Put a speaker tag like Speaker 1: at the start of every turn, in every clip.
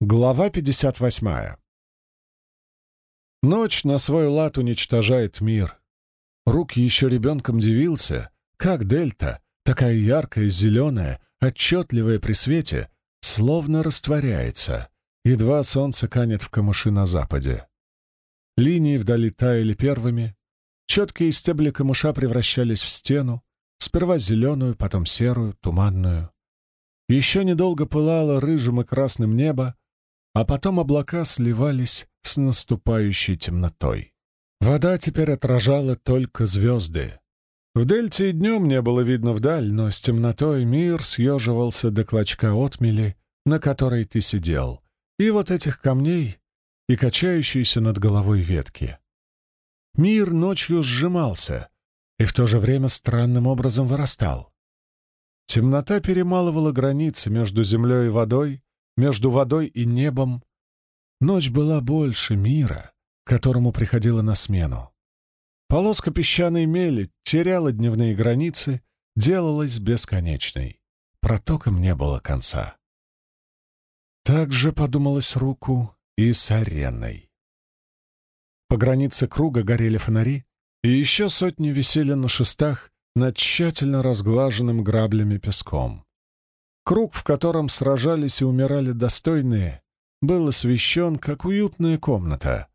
Speaker 1: Глава 58. Ночь на свой лад уничтожает мир. Рук еще ребенком дивился, как дельта, такая яркая, зеленая, отчетливая при свете, словно растворяется, едва солнце канет в камыши на западе. Линии вдали таяли первыми, четкие стебли камыша превращались в стену, сперва зеленую, потом серую, туманную. Еще недолго пылало рыжим и красным небо, а потом облака сливались с наступающей темнотой. Вода теперь отражала только звезды. В дельте и днем не было видно вдаль, но с темнотой мир съеживался до клочка отмели, на которой ты сидел, и вот этих камней, и качающиеся над головой ветки. Мир ночью сжимался и в то же время странным образом вырастал. Темнота перемалывала границы между землей и водой, между водой и небом. Ночь была больше мира, которому приходила на смену. Полоска песчаной мели теряла дневные границы, делалась бесконечной. Протоком не было конца. Так же подумалось руку и с ареной. По границе круга горели фонари, и еще сотни висели на шестах над тщательно разглаженным граблями песком. Круг, в котором сражались и умирали достойные, был освещен, как уютная комната.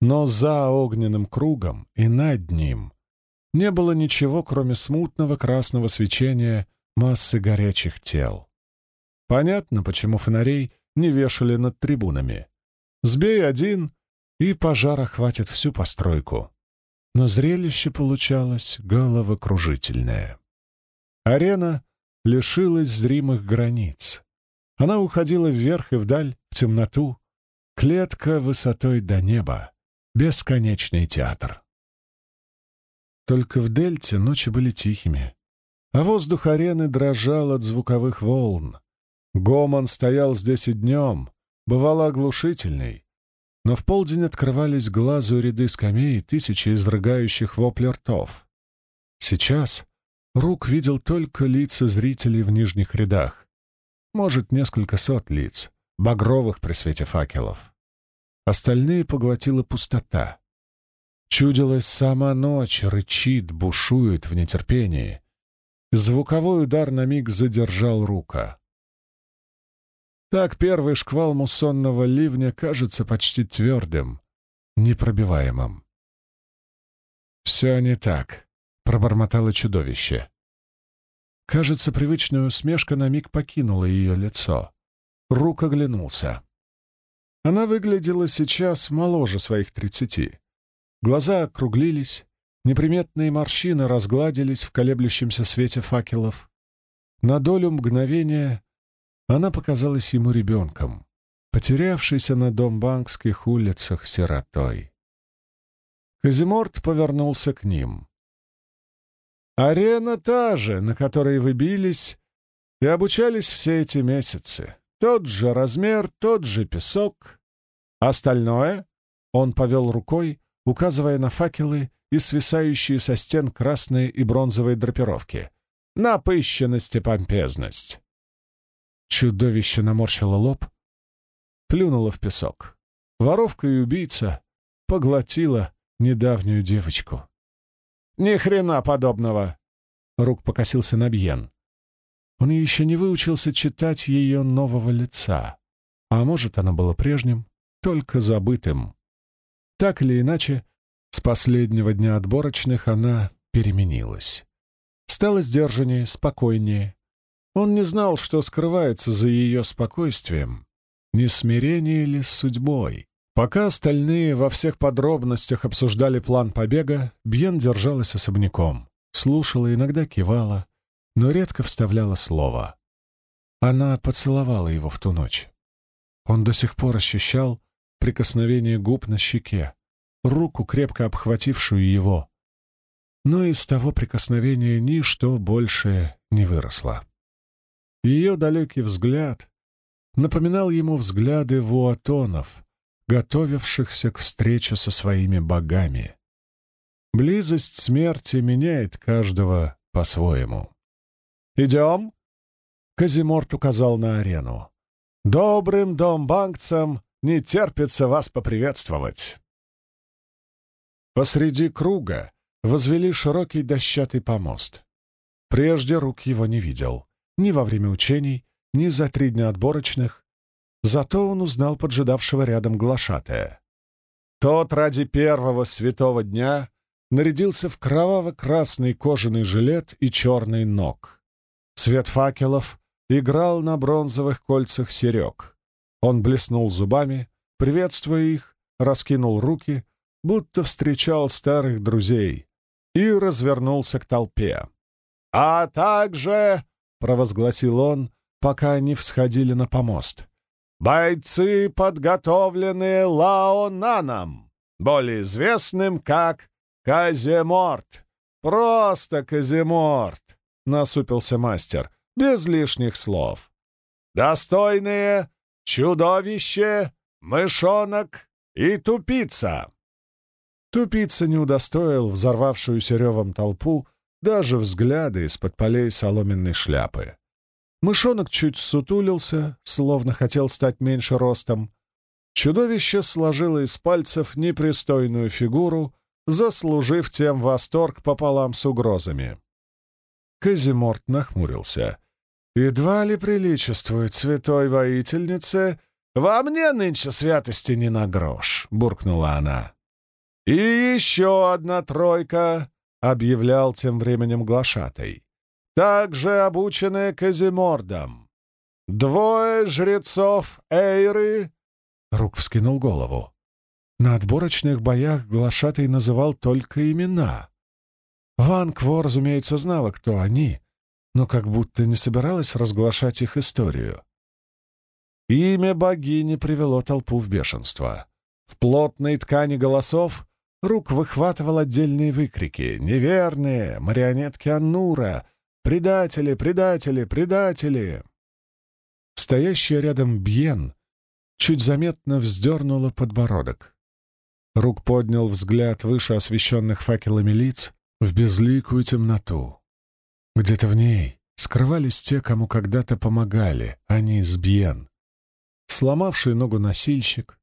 Speaker 1: Но за огненным кругом и над ним не было ничего, кроме смутного красного свечения массы горячих тел. Понятно, почему фонарей не вешали над трибунами. Сбей один, и пожар охватит всю постройку. Но зрелище получалось головокружительное. Арена лишилась зримых границ. Она уходила вверх и вдаль, в темноту, клетка высотой до неба, бесконечный театр. Только в дельте ночи были тихими, а воздух арены дрожал от звуковых волн. Гомон стоял здесь и днем, бывало оглушительный, но в полдень открывались глазу ряды скамей тысячи изрыгающих вопли ртов. Сейчас Рук видел только лица зрителей в нижних рядах. Может, несколько сот лиц, багровых при свете факелов. Остальные поглотила пустота. Чудилась сама ночь, рычит, бушует в нетерпении. Звуковой удар на миг задержал рука. Так первый шквал муссонного ливня кажется почти твердым, непробиваемым. «Все не так», — пробормотало чудовище. Кажется, привычная усмешка на миг покинула ее лицо. Рук оглянулся. Она выглядела сейчас моложе своих тридцати. Глаза округлились, неприметные морщины разгладились в колеблющемся свете факелов. На долю мгновения она показалась ему ребенком, потерявшейся на домбанкских улицах сиротой. Казиморт повернулся к ним. Арена та же, на которой вы бились и обучались все эти месяцы. Тот же размер, тот же песок. Остальное он повел рукой, указывая на факелы и свисающие со стен красные и бронзовые драпировки. Напыщенность и помпезность. Чудовище наморщило лоб, плюнуло в песок. Воровка и убийца поглотила недавнюю девочку. «Ни хрена подобного!» Рук покосился на Бьен. Он еще не выучился читать ее нового лица. А может, оно было прежним, только забытым. Так или иначе, с последнего дня отборочных она переменилась. Стала сдержаннее, спокойнее. Он не знал, что скрывается за ее спокойствием. Не смирение ли с судьбой? Пока остальные во всех подробностях обсуждали план побега, Бьен держалась особняком, слушала, иногда кивала, но редко вставляла слово. Она поцеловала его в ту ночь. Он до сих пор ощущал прикосновение губ на щеке, руку, крепко обхватившую его. Но из того прикосновения ничто больше не выросло. Ее далекий взгляд напоминал ему взгляды вуатонов, готовившихся к встрече со своими богами. Близость смерти меняет каждого по-своему. «Идем?» — Казиморт указал на арену. Добрым домбанкцам не терпится вас поприветствовать!» Посреди круга возвели широкий дощатый помост. Прежде рук его не видел, ни во время учений, ни за три дня отборочных. Зато он узнал поджидавшего рядом глашатая. Тот ради первого святого дня нарядился в кроваво-красный кожаный жилет и черный ног. Свет факелов играл на бронзовых кольцах серег. Он блеснул зубами, приветствуя их, раскинул руки, будто встречал старых друзей, и развернулся к толпе. «А также», — провозгласил он, пока они всходили на помост, «бойцы, подготовленные Лаонаном, более известным как Каземорт. Просто Каземорт», — насупился мастер, без лишних слов. «Достойные чудовище, мышонок и тупица». Тупица не удостоил взорвавшуюся ревом толпу даже взгляды из-под полей соломенной шляпы. Мышонок чуть сутулился, словно хотел стать меньше ростом. Чудовище сложило из пальцев непристойную фигуру, заслужив тем восторг пополам с угрозами. Казиморт нахмурился. «Едва ли приличествует святой воительнице, во мне нынче святости не на грош», — буркнула она. «И еще одна тройка», — объявлял тем временем глашатай, «также обученная Казимордом. Двое жрецов Эйры...» Рук вскинул голову. На отборочных боях глашатай называл только имена. Ван Кво, разумеется, знала, кто они, но как будто не собиралась разглашать их историю. Имя богини привело толпу в бешенство. В плотной ткани голосов Рук выхватывал отдельные выкрики. «Неверные! Марионетки Аннура! Предатели! Предатели! Предатели!» Стоящая рядом Бьен чуть заметно вздернула подбородок. Рук поднял взгляд выше освещенных факелами лиц в безликую темноту. Где-то в ней скрывались те, кому когда-то помогали, они с Бьен. Сломавший ногу носильщик,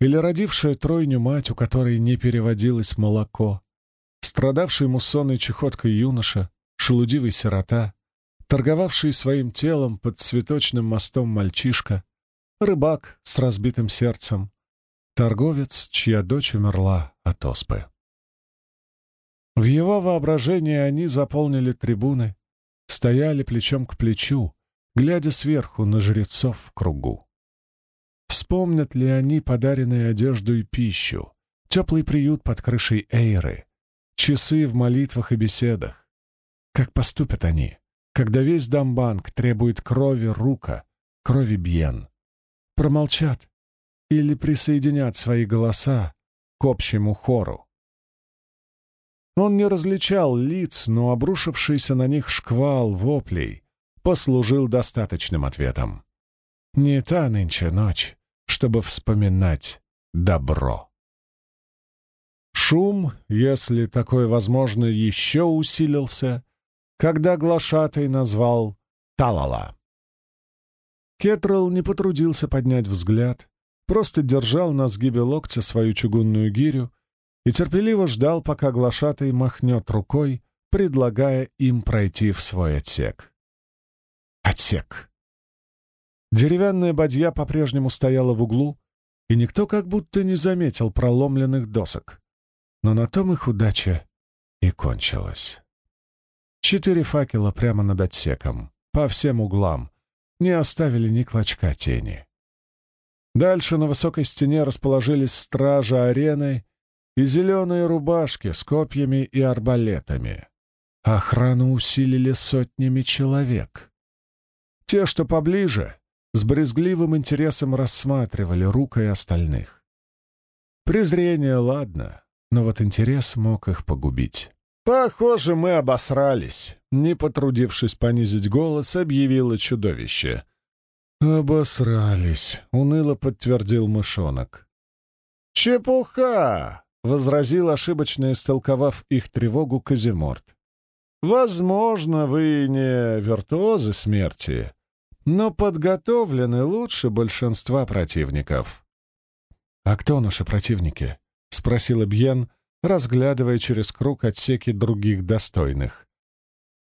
Speaker 1: или родившая тройню мать, у которой не переводилось молоко, страдавший муссонной чехоткой юноша, шелудивый сирота, торговавший своим телом под цветочным мостом мальчишка, рыбак с разбитым сердцем, торговец, чья дочь умерла от оспы. В его воображении они заполнили трибуны, стояли плечом к плечу, глядя сверху на жрецов в кругу. Вспомнят ли они подаренные одежду и пищу, теплый приют под крышей Эйры, часы в молитвах и беседах? Как поступят они, когда весь Дамбанк требует крови Рука, крови Бьен? Промолчат или присоединят свои голоса к общему хору? Он не различал лиц, но обрушившийся на них шквал воплей послужил достаточным ответом. Не та нынче ночь, чтобы вспоминать добро. Шум, если такое возможно, еще усилился, когда глашатай назвал Талала. Кетрал не потрудился поднять взгляд, просто держал на сгибе локтя свою чугунную гирю и терпеливо ждал, пока глашатай махнет рукой, предлагая им пройти в свой отсек. Отсек. Деревянная бадья по-прежнему стояла в углу, и никто как будто не заметил проломленных досок. Но на том их удача и кончилась. Четыре факела прямо над отсеком, по всем углам, не оставили ни клочка тени. Дальше на высокой стене расположились стражи арены и зеленые рубашки с копьями и арбалетами. Охрану усилили сотнями человек. Те, что поближе, с брезгливым интересом рассматривали Рука остальных. Презрение, ладно, но вот интерес мог их погубить. «Похоже, мы обосрались», — не потрудившись понизить голос, объявило чудовище. «Обосрались», — уныло подтвердил мышонок. «Чепуха!» — возразил, ошибочно истолковав их тревогу Казиморт. «Возможно, вы не виртуозы смерти, но подготовлены лучше большинства противников. «А кто наши противники?» — спросил Бьен, разглядывая через круг отсеки других достойных.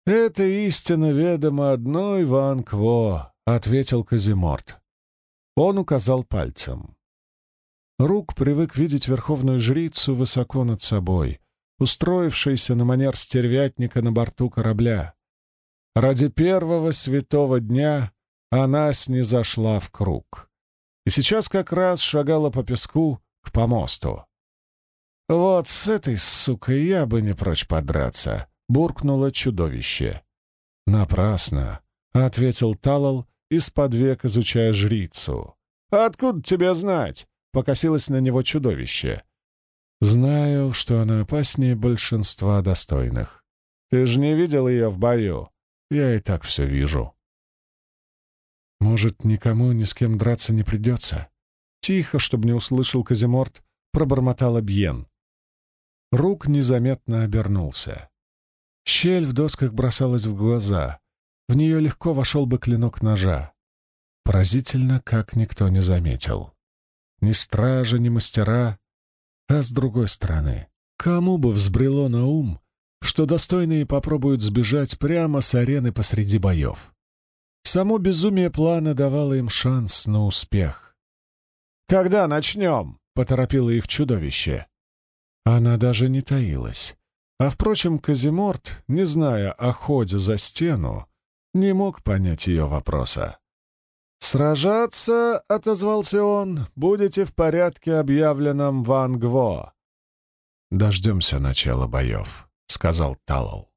Speaker 1: «Это истина ведома одной Ван Кво», — ответил Казиморт. Он указал пальцем. Рук привык видеть верховную жрицу высоко над собой, устроившейся на манер стервятника на борту корабля. Ради первого святого дня она снизошла в круг. И сейчас как раз шагала по песку к помосту. «Вот с этой сукой я бы не прочь подраться», — буркнуло чудовище. «Напрасно», — ответил Талал, из-под век изучая жрицу. «Откуда тебе знать?» — покосилось на него чудовище. «Знаю, что она опаснее большинства достойных. Ты же не видел ее в бою. Я и так все вижу». «Может, никому ни с кем драться не придется?» Тихо, чтобы не услышал Казиморт, пробормотал Бьен. Рук незаметно обернулся. Щель в досках бросалась в глаза. В нее легко вошел бы клинок ножа. Поразительно, как никто не заметил. Ни стражи, ни мастера. А с другой стороны, кому бы взбрело на ум, что достойные попробуют сбежать прямо с арены посреди боев? Само безумие плана давало им шанс на успех. «Когда начнем?» — поторопило их чудовище. Она даже не таилась. А, впрочем, Казиморт, не зная о ходе за стену, не мог понять ее вопроса. «Сражаться», — отозвался он, — «будете в порядке, объявленном Ван Гво». «Дождемся начала боев», — сказал Талал.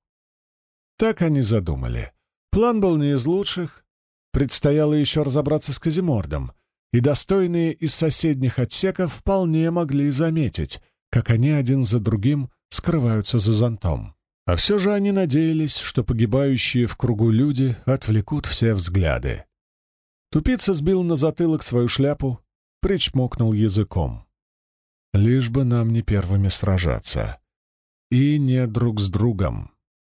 Speaker 1: Так они задумали. План был не из лучших. Предстояло еще разобраться с Казимордом, и достойные из соседних отсеков вполне могли заметить, как они один за другим скрываются за зонтом. А все же они надеялись, что погибающие в кругу люди отвлекут все взгляды. Тупица сбил на затылок свою шляпу, причмокнул языком. «Лишь бы нам не первыми сражаться. И не друг с другом.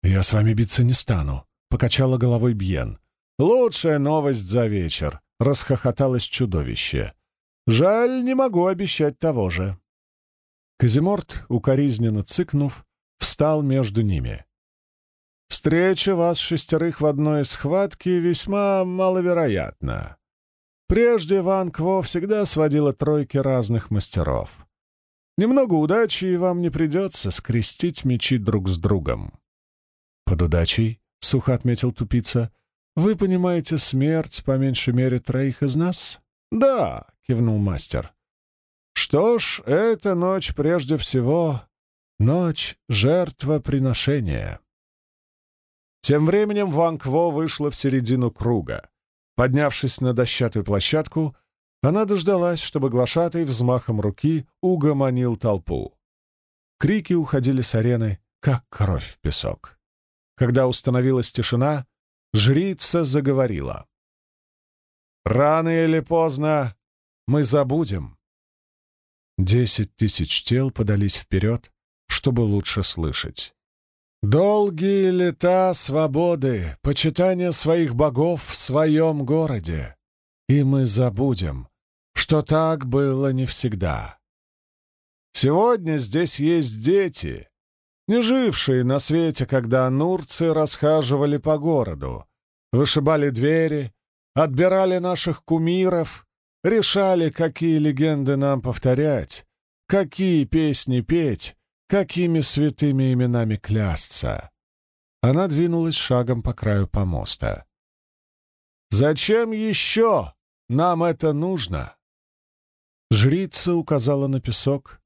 Speaker 1: Я с вами биться не стану», — покачала головой Бьен. «Лучшая новость за вечер», — расхохоталось чудовище. «Жаль, не могу обещать того же». Казиморт, укоризненно цыкнув, встал между ними. «Встреча вас шестерых в одной схватке весьма маловероятна. Прежде Ван Кво всегда сводила тройки разных мастеров. Немного удачи, и вам не придется скрестить мечи друг с другом». «Под удачей», — сухо отметил тупица, — «вы понимаете смерть по меньшей мере троих из нас?» «Да», — кивнул мастер. Что ж, эта ночь прежде всего ночь жертвоприношения. Тем временем Ван Кво вышла в середину круга. Поднявшись на дощатую площадку, она дождалась, чтобы глашатай взмахом руки угомонил толпу. Крики уходили с арены, как кровь в песок. Когда установилась тишина, жрица заговорила. «Рано или поздно мы забудем, Десять тысяч тел подались вперед, чтобы лучше слышать. «Долгие лета свободы, почитания своих богов в своем городе, и мы забудем, что так было не всегда. Сегодня здесь есть дети, не жившие на свете, когда нурцы расхаживали по городу, вышибали двери, отбирали наших кумиров решали, какие легенды нам повторять, какие песни петь, какими святыми именами клясться. Она двинулась шагом по краю помоста. «Зачем еще нам это нужно?» Жрица указала на песок,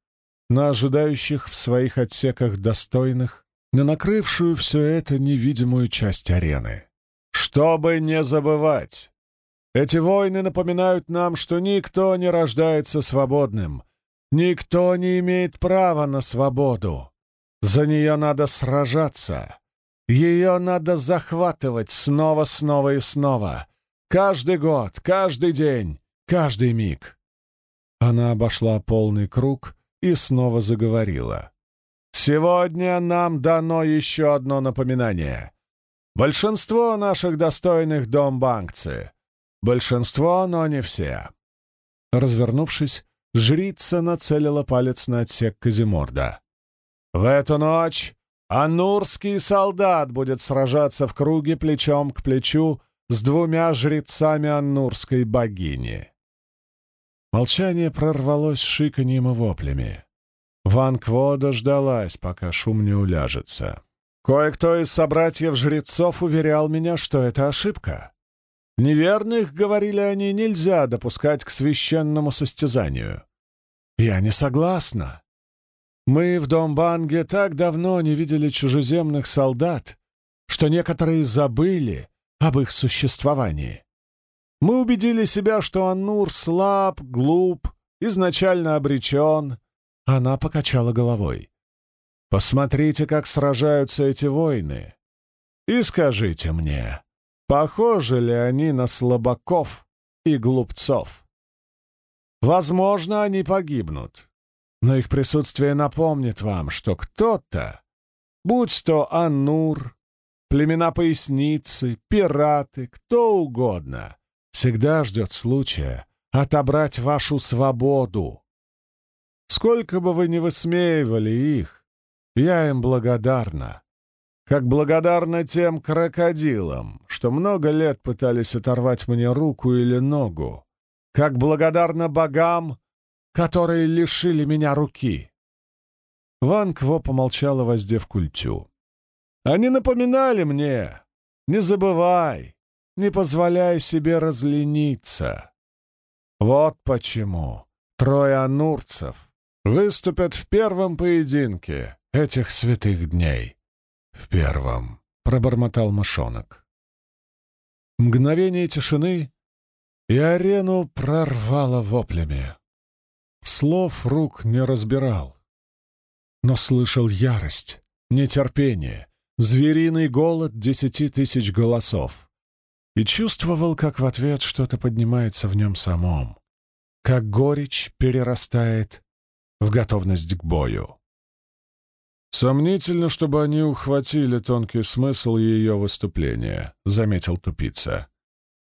Speaker 1: на ожидающих в своих отсеках достойных, на накрывшую все это невидимую часть арены. «Чтобы не забывать, эти войны напоминают нам, что никто не рождается свободным, никто не имеет права на свободу. За нее надо сражаться, ее надо захватывать снова, снова и снова, каждый год, каждый день, каждый миг. Она обошла полный круг и снова заговорила. «Сегодня нам дано еще одно напоминание. Большинство наших достойных домбанкцы — Большинство, но не все. Развернувшись, жрица нацелила палец на отсек Казиморда. «В эту ночь анурский солдат будет сражаться в круге плечом к плечу с двумя жрецами аннурской богини». Молчание прорвалось шиканьем и воплями. Ван Кво дождалась, пока шум не уляжется. Кое-кто из собратьев-жрецов уверял меня, что это ошибка. Неверных, говорили они, нельзя допускать к священному состязанию. Я не согласна. Мы в Домбанге так давно не видели чужеземных солдат, что некоторые забыли об их существовании. Мы убедили себя, что Аннур слаб, глуп, изначально обречен. Она покачала головой. Посмотрите, как сражаются эти воины. И скажите мне, похожи ли они на слабаков и глупцов? Возможно, они погибнут, но их присутствие напомнит вам, что кто-то, будь то Аннур, племена поясницы, пираты, кто угодно, всегда ждет случая отобрать вашу свободу. Сколько бы вы ни высмеивали их, я им благодарна. Как благодарна тем крокодилам, что много лет пытались оторвать мне руку или ногу. Как благодарна богам, которые лишили меня руки. Ван Кво помолчала, воздев культю. Они напоминали мне, не забывай, не позволяй себе разлениться. Вот почему трое анурцев выступят в первом поединке этих святых дней. В первом, — пробормотал мышонок. Мгновение тишины, и арену прорвало воплями. Слов рук не разбирал, но слышал ярость, нетерпение, звериный голод десяти тысяч голосов и чувствовал, как в ответ что-то поднимается в нем самом, как горечь перерастает в готовность к бою. «Сомнительно, чтобы они ухватили тонкий смысл ее выступления», — заметил тупица.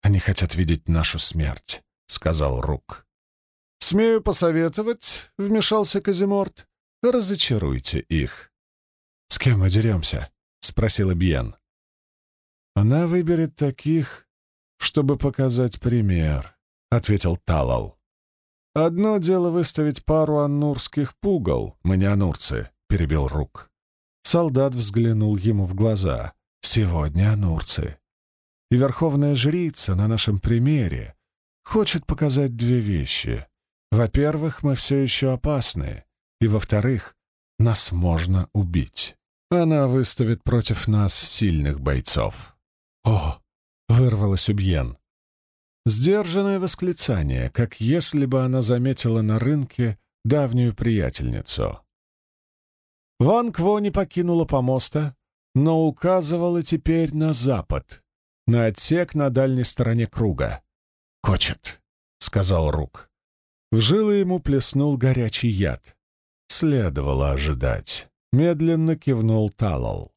Speaker 1: «Они хотят видеть нашу смерть», — сказал Рук. «Смею посоветовать», — вмешался Казиморт, — «разочаруйте их». «С кем мы деремся?» — спросил Бьен. «Она выберет таких, чтобы показать пример», — ответил Талал. «Одно дело выставить пару аннурских пугал, мы не анурцы, — перебил Рук. Солдат взглянул ему в глаза. «Сегодня анурцы. И верховная жрица на нашем примере хочет показать две вещи. Во-первых, мы все еще опасны, и, во-вторых, нас можно убить. Она выставит против нас сильных бойцов». «О!» — вырвалось у Бьен. Сдержанное восклицание, как если бы она заметила на рынке давнюю приятельницу. Ван Кво не покинула помоста, но указывала теперь на запад, на отсек на дальней стороне круга. «Кочет», — сказал Рук. В жилы ему плеснул горячий яд. Следовало ожидать. Медленно кивнул Талал.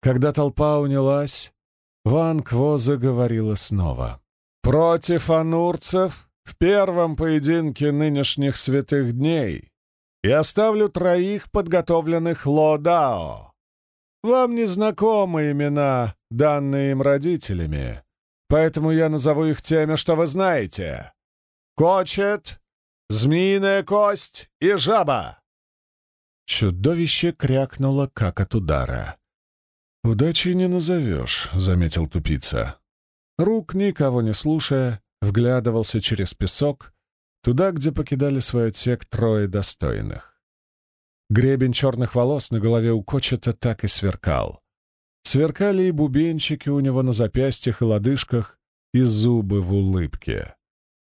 Speaker 1: Когда толпа унялась, Ван Кво заговорила снова. «Против анурцев в первом поединке нынешних святых дней и оставлю троих подготовленных Лодао. Вам не знакомы имена, данные им родителями, поэтому я назову их теми, что вы знаете. Кочет, змеиная кость и жаба. Чудовище крякнуло, как от удара. «Удачи не назовешь», — заметил тупица. Рук, никого не слушая, вглядывался через песок туда, где покидали свой отсек трое достойных. Гребень черных волос на голове у Кочета так и сверкал. Сверкали и бубенчики у него на запястьях и лодыжках, и зубы в улыбке.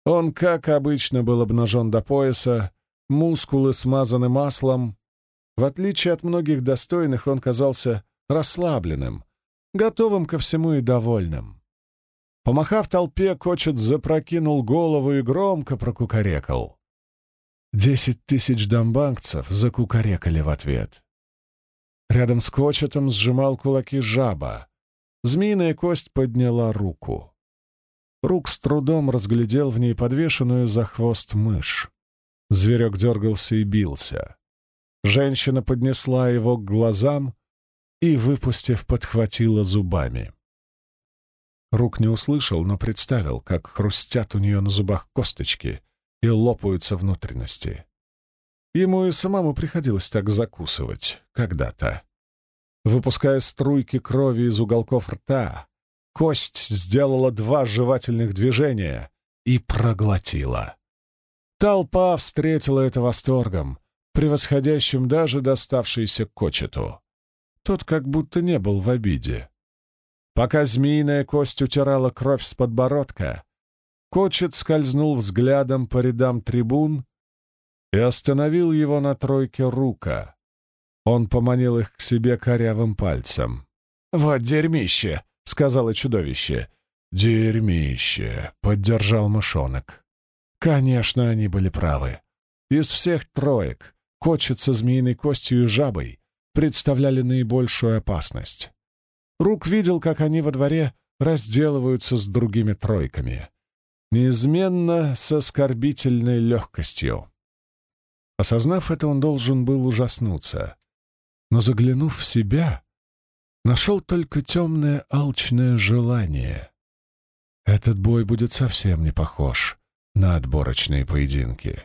Speaker 1: Он, как обычно, был обнажен до пояса, мускулы смазаны маслом. В отличие от многих достойных, он казался расслабленным, готовым ко всему и довольным. Помахав толпе, Кочет запрокинул голову и громко прокукарекал. Десять тысяч домбанкцев закукарекали в ответ. Рядом с Кочетом сжимал кулаки жаба. Змеиная кость подняла руку. Рук с трудом разглядел в ней подвешенную за хвост мышь. Зверек дергался и бился. Женщина поднесла его к глазам и, выпустив, подхватила зубами. Рук не услышал, но представил, как хрустят у нее на зубах косточки и лопаются внутренности. Ему и самому приходилось так закусывать когда-то. Выпуская струйки крови из уголков рта, кость сделала два жевательных движения и проглотила. Толпа встретила это восторгом, превосходящим даже доставшийся кочету. Тот как будто не был в обиде. Пока змеиная кость утирала кровь с подбородка, Кочет скользнул взглядом по рядам трибун и остановил его на тройке рука. Он поманил их к себе корявым пальцем. «Вот дерьмище!» — сказала чудовище. «Дерьмище!» — поддержал мышонок. Конечно, они были правы. Из всех троек кочет со змеиной костью и жабой представляли наибольшую опасность. Рук видел, как они во дворе разделываются с другими тройками. Неизменно с оскорбительной легкостью. Осознав это, он должен был ужаснуться. Но заглянув в себя, нашел только темное алчное желание. Этот бой будет совсем не похож на отборочные поединки.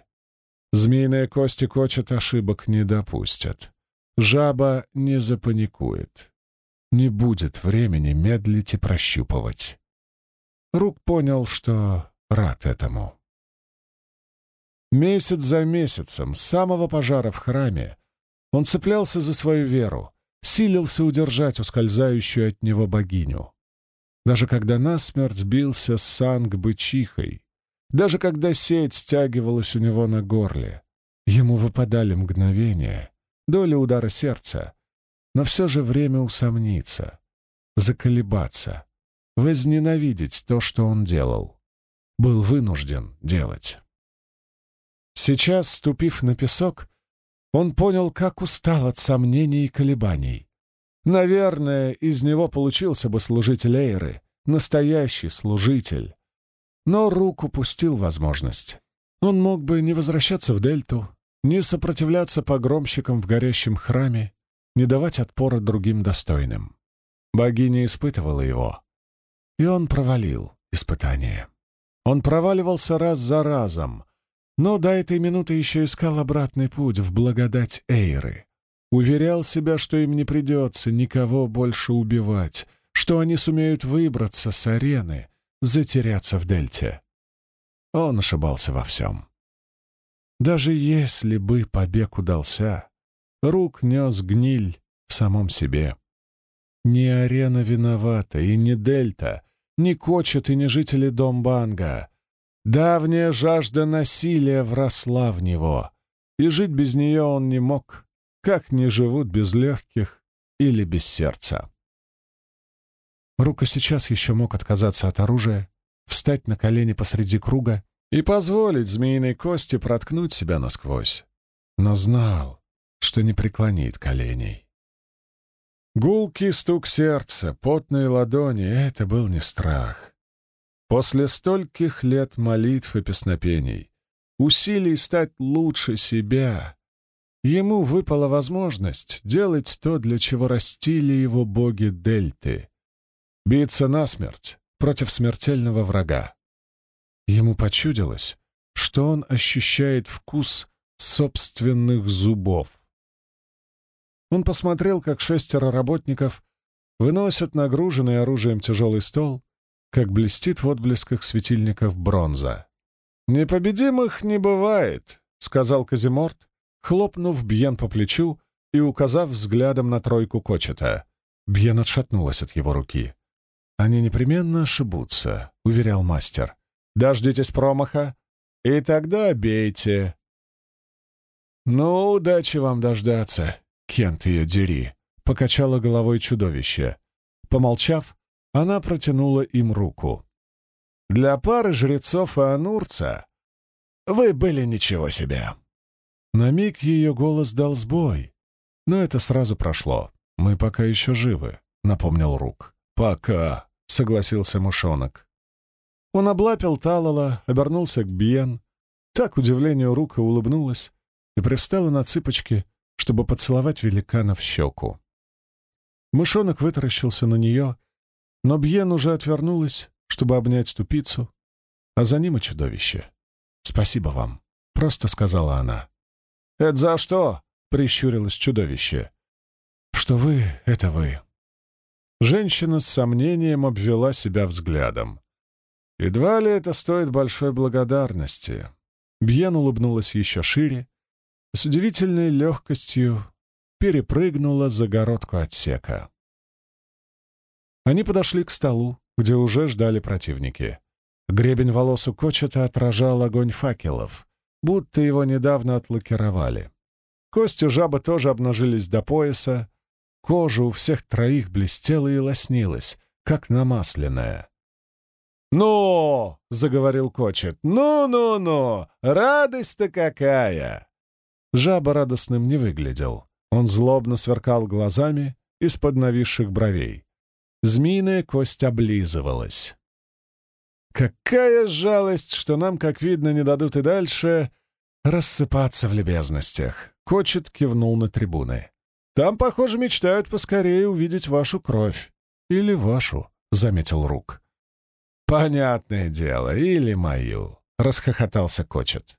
Speaker 1: Змеиная кость и кочет ошибок не допустят. Жаба не запаникует. Не будет времени медлить и прощупывать. Рук понял, что рад этому. Месяц за месяцем, с самого пожара в храме, он цеплялся за свою веру, силился удержать ускользающую от него богиню. Даже когда насмерть бился с санг-бычихой, даже когда сеть стягивалась у него на горле, ему выпадали мгновения, доля удара сердца, но все же время усомниться, заколебаться, возненавидеть то, что он делал, был вынужден делать. Сейчас, ступив на песок, он понял, как устал от сомнений и колебаний. Наверное, из него получился бы служитель Эйры, настоящий служитель. Но рук упустил возможность. Он мог бы не возвращаться в Дельту, не сопротивляться погромщикам в горящем храме, не давать отпора другим достойным. Богиня испытывала его, и он провалил испытание. Он проваливался раз за разом, но до этой минуты еще искал обратный путь в благодать Эйры. Уверял себя, что им не придется никого больше убивать, что они сумеют выбраться с арены, затеряться в дельте. Он ошибался во всем. Даже если бы побег удался, рук нес гниль в самом себе. Не арена виновата, и не дельта, не кочет и не жители Домбанга. Давняя жажда насилия вросла в него, и жить без нее он не мог, как не живут без легких или без сердца. Рука сейчас еще мог отказаться от оружия, встать на колени посреди круга и позволить змеиной кости проткнуть себя насквозь, но знал, что не преклонит коленей. Гулкий стук сердца, потные ладони — это был не страх. После стольких лет молитв и песнопений, усилий стать лучше себя, ему выпала возможность делать то, для чего растили его боги Дельты — биться насмерть против смертельного врага. Ему почудилось, что он ощущает вкус собственных зубов. Он посмотрел, как шестеро работников выносят нагруженный оружием тяжелый стол, как блестит в отблесках светильников бронза. «Непобедимых не бывает», — сказал Казиморт, хлопнув Бьен по плечу и указав взглядом на тройку Кочета. Бьен отшатнулась от его руки. «Они непременно ошибутся», — уверял мастер. «Дождитесь промаха, и тогда бейте». «Ну, удачи вам дождаться, Кент ее дери», — покачало головой чудовище. Помолчав, она протянула им руку. «Для пары жрецов и анурца вы были ничего себе!» На миг ее голос дал сбой, но это сразу прошло. «Мы пока еще живы», — напомнил Рук. «Пока», — согласился мышонок. Он облапил Талала, обернулся к Биен. Так удивлению рука улыбнулась и привстала на цыпочки, чтобы поцеловать великана в щеку. Мышонок вытаращился на нее, но Бьен уже отвернулась, чтобы обнять тупицу, а за ним и чудовище. «Спасибо вам», — просто сказала она. «Это за что?» — прищурилось чудовище. «Что вы — это вы». Женщина с сомнением обвела себя взглядом. Едва ли это стоит большой благодарности. Бьен улыбнулась еще шире, с удивительной легкостью перепрыгнула загородку отсека. Они подошли к столу, где уже ждали противники. Гребень волос у Кочета отражал огонь факелов, будто его недавно отлакировали. Кости жаба тоже обнажились до пояса, кожа у всех троих блестела и лоснилась, как намасленная. «Ну!» — заговорил Кочет. «Ну-ну-ну! Радость-то какая!» Жаба радостным не выглядел. Он злобно сверкал глазами из-под нависших бровей. Змеиная кость облизывалась. «Какая жалость, что нам, как видно, не дадут и дальше рассыпаться в любезностях!» Кочет кивнул на трибуны. «Там, похоже, мечтают поскорее увидеть вашу кровь. Или вашу», — заметил Рук. «Понятное дело, или мою», — расхохотался Кочет.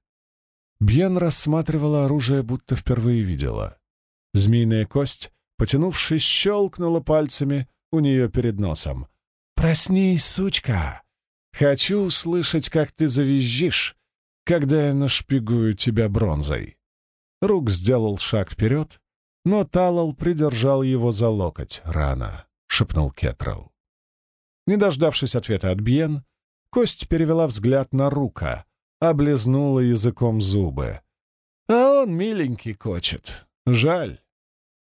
Speaker 1: Бьен рассматривала оружие, будто впервые видела. Змеиная кость, потянувшись, щелкнула пальцами у нее перед носом. «Проснись, сучка! Хочу услышать, как ты завизжишь, когда я нашпигую тебя бронзой». Рук сделал шаг вперед, но Талал придержал его за локоть. «Рано», — шепнул Кетрал. Не дождавшись ответа от Бьен, кость перевела взгляд на Рука, облизнула языком зубы. «А он миленький кочет. Жаль.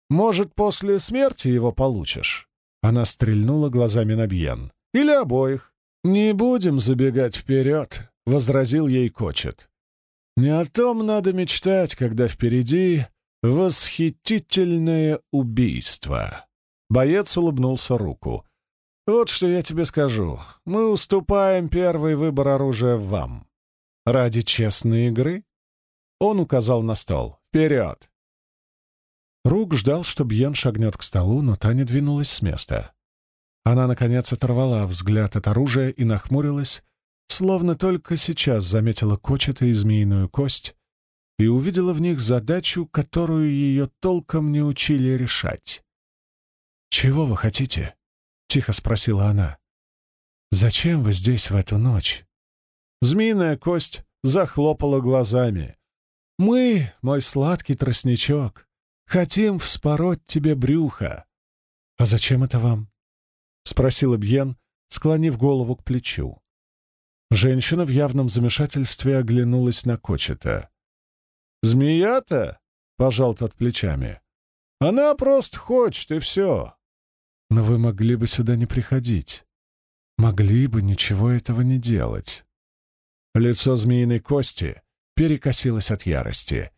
Speaker 1: Может, после смерти его получишь?» Она стрельнула глазами на Бьен. «Или обоих. Не будем забегать вперед», — возразил ей кочет. «Не о том надо мечтать, когда впереди восхитительное убийство». Боец улыбнулся руку. «Вот что я тебе скажу. Мы уступаем первый выбор оружия вам. Ради честной игры?» Он указал на стол. «Вперед!» Рук ждал, что Бьен шагнет к столу, но та не двинулась с места. Она, наконец, оторвала взгляд от оружия и нахмурилась, словно только сейчас заметила кочета и змеиную кость и увидела в них задачу, которую ее толком не учили решать. «Чего вы хотите?» тихо спросила она. «Зачем вы здесь в эту ночь?» Змеиная кость захлопала глазами. «Мы, мой сладкий тростничок, хотим вспороть тебе брюхо». «А зачем это вам?» — спросила Бьен, склонив голову к плечу. Женщина в явном замешательстве оглянулась на Кочета. «Змея-то?» — пожал тот плечами. «Она просто хочет, и все. Но вы могли бы сюда не приходить. Могли бы ничего этого не делать. Лицо змеиной кости перекосилось от ярости.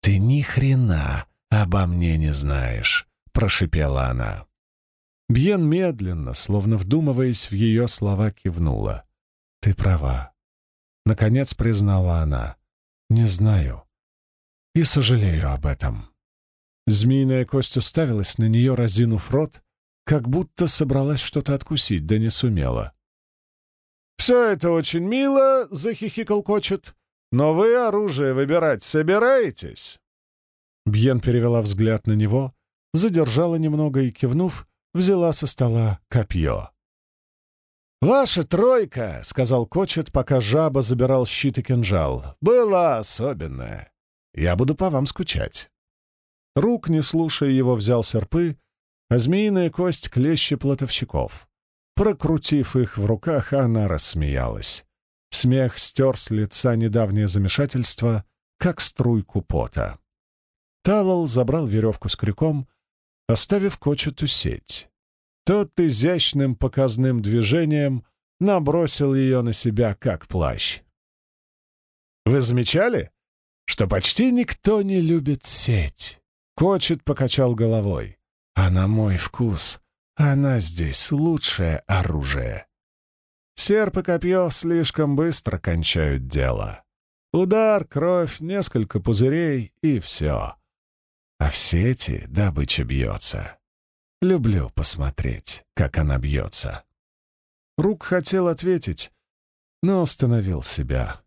Speaker 1: «Ты ни хрена обо мне не знаешь», — прошипела она. Бьен медленно, словно вдумываясь в ее слова, кивнула. «Ты права». Наконец признала она. «Не знаю. И сожалею об этом». Змеиная кость уставилась на нее, разинув рот, как будто собралась что-то откусить, да не сумела. «Все это очень мило», — захихикал Кочет, — «но вы оружие выбирать собираетесь?» Бьен перевела взгляд на него, задержала немного и, кивнув, взяла со стола копье. «Ваша тройка», — сказал Кочет, пока жаба забирал щит и кинжал, — «была особенная. Я буду по вам скучать». Рук, не слушая его, взял серпы а змеиная кость — клещи платовщиков. Прокрутив их в руках, она рассмеялась. Смех стер с лица недавнее замешательство, как струйку пота. Талал забрал веревку с крюком, оставив кочету сеть. Тот изящным показным движением набросил ее на себя, как плащ. «Вы замечали, что почти никто не любит сеть?» Кочет покачал головой. А на мой вкус она здесь лучшее оружие. Серп и копье слишком быстро кончают дело. Удар, кровь, несколько пузырей и все. А в сети добыча бьется. Люблю посмотреть, как она бьется. Рук хотел ответить, но остановил себя.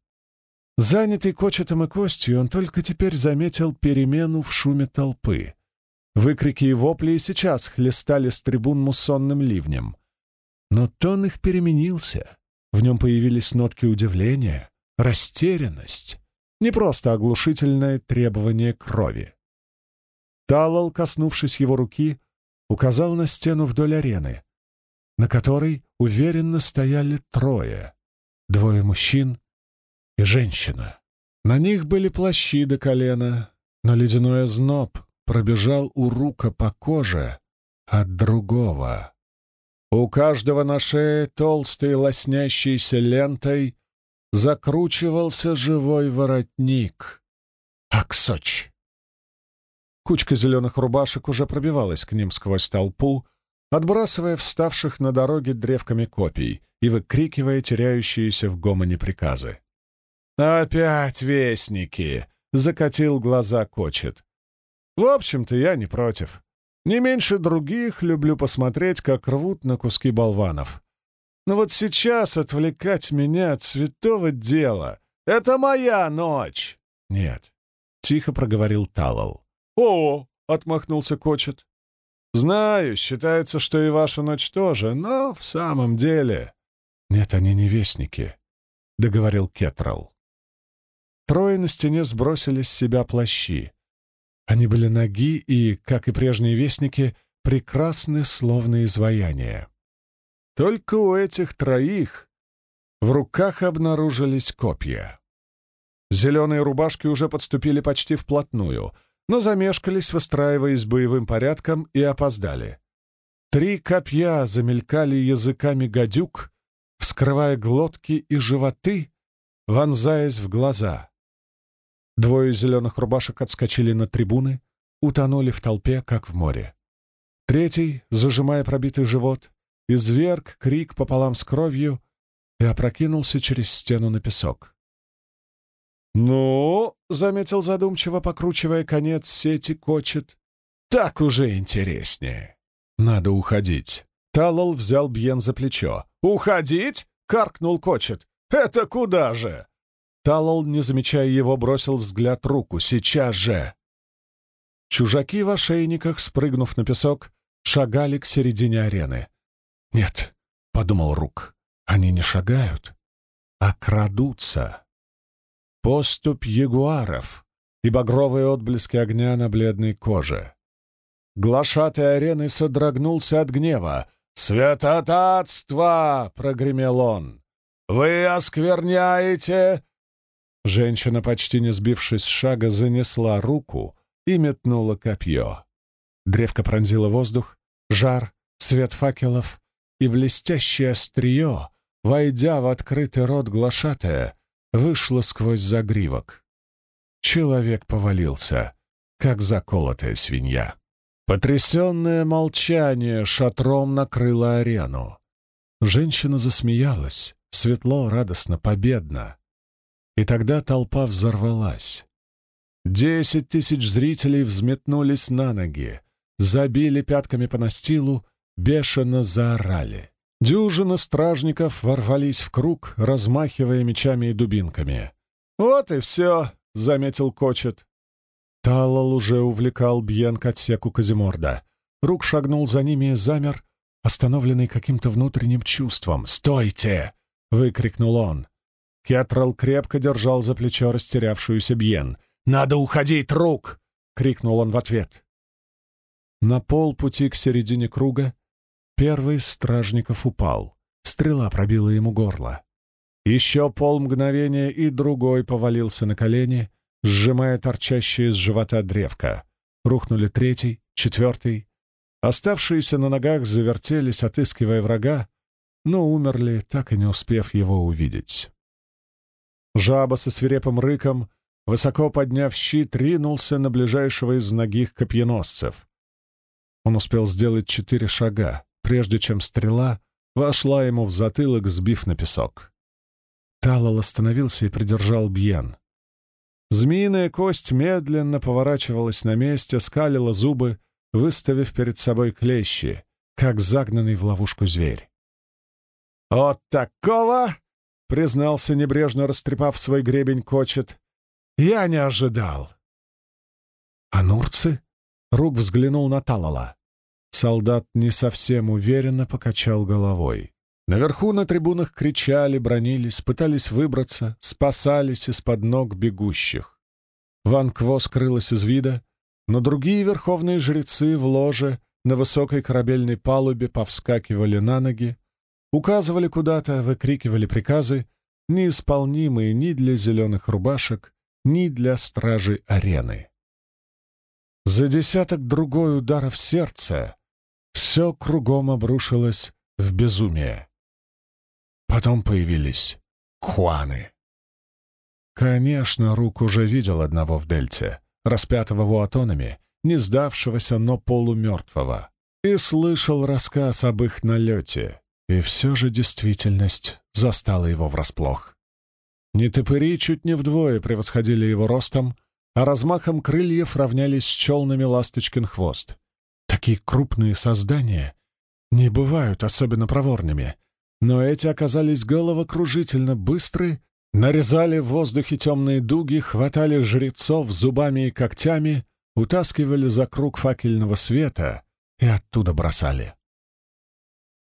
Speaker 1: Занятый кочетом и костью, он только теперь заметил перемену в шуме толпы. Выкрики и вопли и сейчас хлестали с трибун муссонным ливнем. Но тон их переменился. В нем появились нотки удивления, растерянность, не просто оглушительное требование крови. Талал, коснувшись его руки, указал на стену вдоль арены, на которой уверенно стояли трое, двое мужчин и женщина. На них были плащи до колена, но ледяной озноб пробежал у рука по коже от другого. У каждого на шее толстой лоснящейся лентой закручивался живой воротник. Аксоч! Кучка зеленых рубашек уже пробивалась к ним сквозь толпу, отбрасывая вставших на дороге древками копий и выкрикивая теряющиеся в гомоне приказы. «Опять вестники!» — закатил глаза Кочет. «В общем-то, я не против. Не меньше других люблю посмотреть, как рвут на куски болванов. Но вот сейчас отвлекать меня от святого дела — это моя ночь!» «Нет», — тихо проговорил Талал. «О!» — отмахнулся Кочет. «Знаю, считается, что и ваша ночь тоже, но в самом деле...» «Нет, они не вестники», — договорил Кетрал. Трое на стене сбросили с себя плащи. Они были ноги и, как и прежние вестники, прекрасны, словно изваяния. Только у этих троих в руках обнаружились копья. Зеленые рубашки уже подступили почти вплотную, но замешкались, выстраиваясь боевым порядком, и опоздали. Три копья замелькали языками гадюк, вскрывая глотки и животы, вонзаясь в глаза. Двое зеленых рубашек отскочили на трибуны, утонули в толпе, как в море. Третий, зажимая пробитый живот, изверг крик пополам с кровью и опрокинулся через стену на песок. «Ну, — заметил задумчиво, покручивая конец сети, кочет, — так уже интереснее. Надо уходить». Талал взял Бьен за плечо. «Уходить?» — каркнул кочет. «Это куда же?» Талал, не замечая его, бросил взгляд руку. «Сейчас же!» Чужаки в ошейниках, спрыгнув на песок, шагали к середине арены. «Нет», — подумал Рук, — «они не шагают, а крадутся». Поступь ягуаров и багровые отблески огня на бледной коже. Глашатый арены содрогнулся от гнева. «Святотатство!» — прогремел он. «Вы оскверняете Женщина, почти не сбившись с шага, занесла руку и метнула копье. Древко пронзило воздух, жар, свет факелов и блестящее острие, войдя в открытый рот глашатая, вышло сквозь загривок. Человек повалился, как заколотая свинья. Потрясенное молчание шатром накрыло арену. Женщина засмеялась, светло, радостно, победно. И тогда толпа взорвалась. Десять тысяч зрителей взметнулись на ноги, забили пятками по настилу, бешено заорали. Дюжина стражников ворвались в круг, размахивая мечами и дубинками. «Вот и все», — заметил Кочет. Талал уже увлекал Бьен к отсеку Казиморда. Рук шагнул за ними и замер, остановленный каким-то внутренним чувством. «Стойте!» — выкрикнул он. Кетрал крепко держал за плечо растерявшуюся Бьен. «Надо уходить, рук!» — крикнул он в ответ. На полпути к середине круга первый из стражников упал. Стрела пробила ему горло. Еще полмгновения, и другой повалился на колени, сжимая торчащее из живота древко. Рухнули третий, четвертый. Оставшиеся на ногах завертелись, отыскивая врага, но умерли, так и не успев его увидеть. Жаба со свирепым рыком, высоко подняв щит, ринулся на ближайшего из ногих копьеносцев. Он успел сделать четыре шага, прежде чем стрела вошла ему в затылок, сбив на песок. Талал остановился и придержал Бьен. Змеиная кость медленно поворачивалась на месте, скалила зубы, выставив перед собой клещи, как загнанный в ловушку зверь. «От такого!» — признался, небрежно растрепав свой гребень кочет. «Я не ожидал!» «Анурцы?» — Рук взглянул на Талала. Солдат не совсем уверенно покачал головой. Наверху на трибунах кричали, бронились, пытались выбраться, спасались из-под ног бегущих. Ван Кво скрылась из вида, но другие верховные жрецы в ложе на высокой корабельной палубе повскакивали на ноги, указывали куда-то, выкрикивали приказы, неисполнимые ни для зеленых рубашек, ни для стражи арены. За десяток другой ударов сердца все кругом обрушилось в безумие. Потом появились куаны. Конечно, Рук уже видел одного в дельте, распятого вуатонами, не сдавшегося, но полумертвого, и слышал рассказ об их налете, и все же действительность застала его врасплох. Нетопыри чуть не вдвое превосходили его ростом, а размахом крыльев равнялись с челными ласточкин хвост. Такие крупные создания не бывают особенно проворными, но эти оказались головокружительно быстры, нарезали в воздухе темные дуги, хватали жрецов зубами и когтями, утаскивали за круг факельного света и оттуда бросали.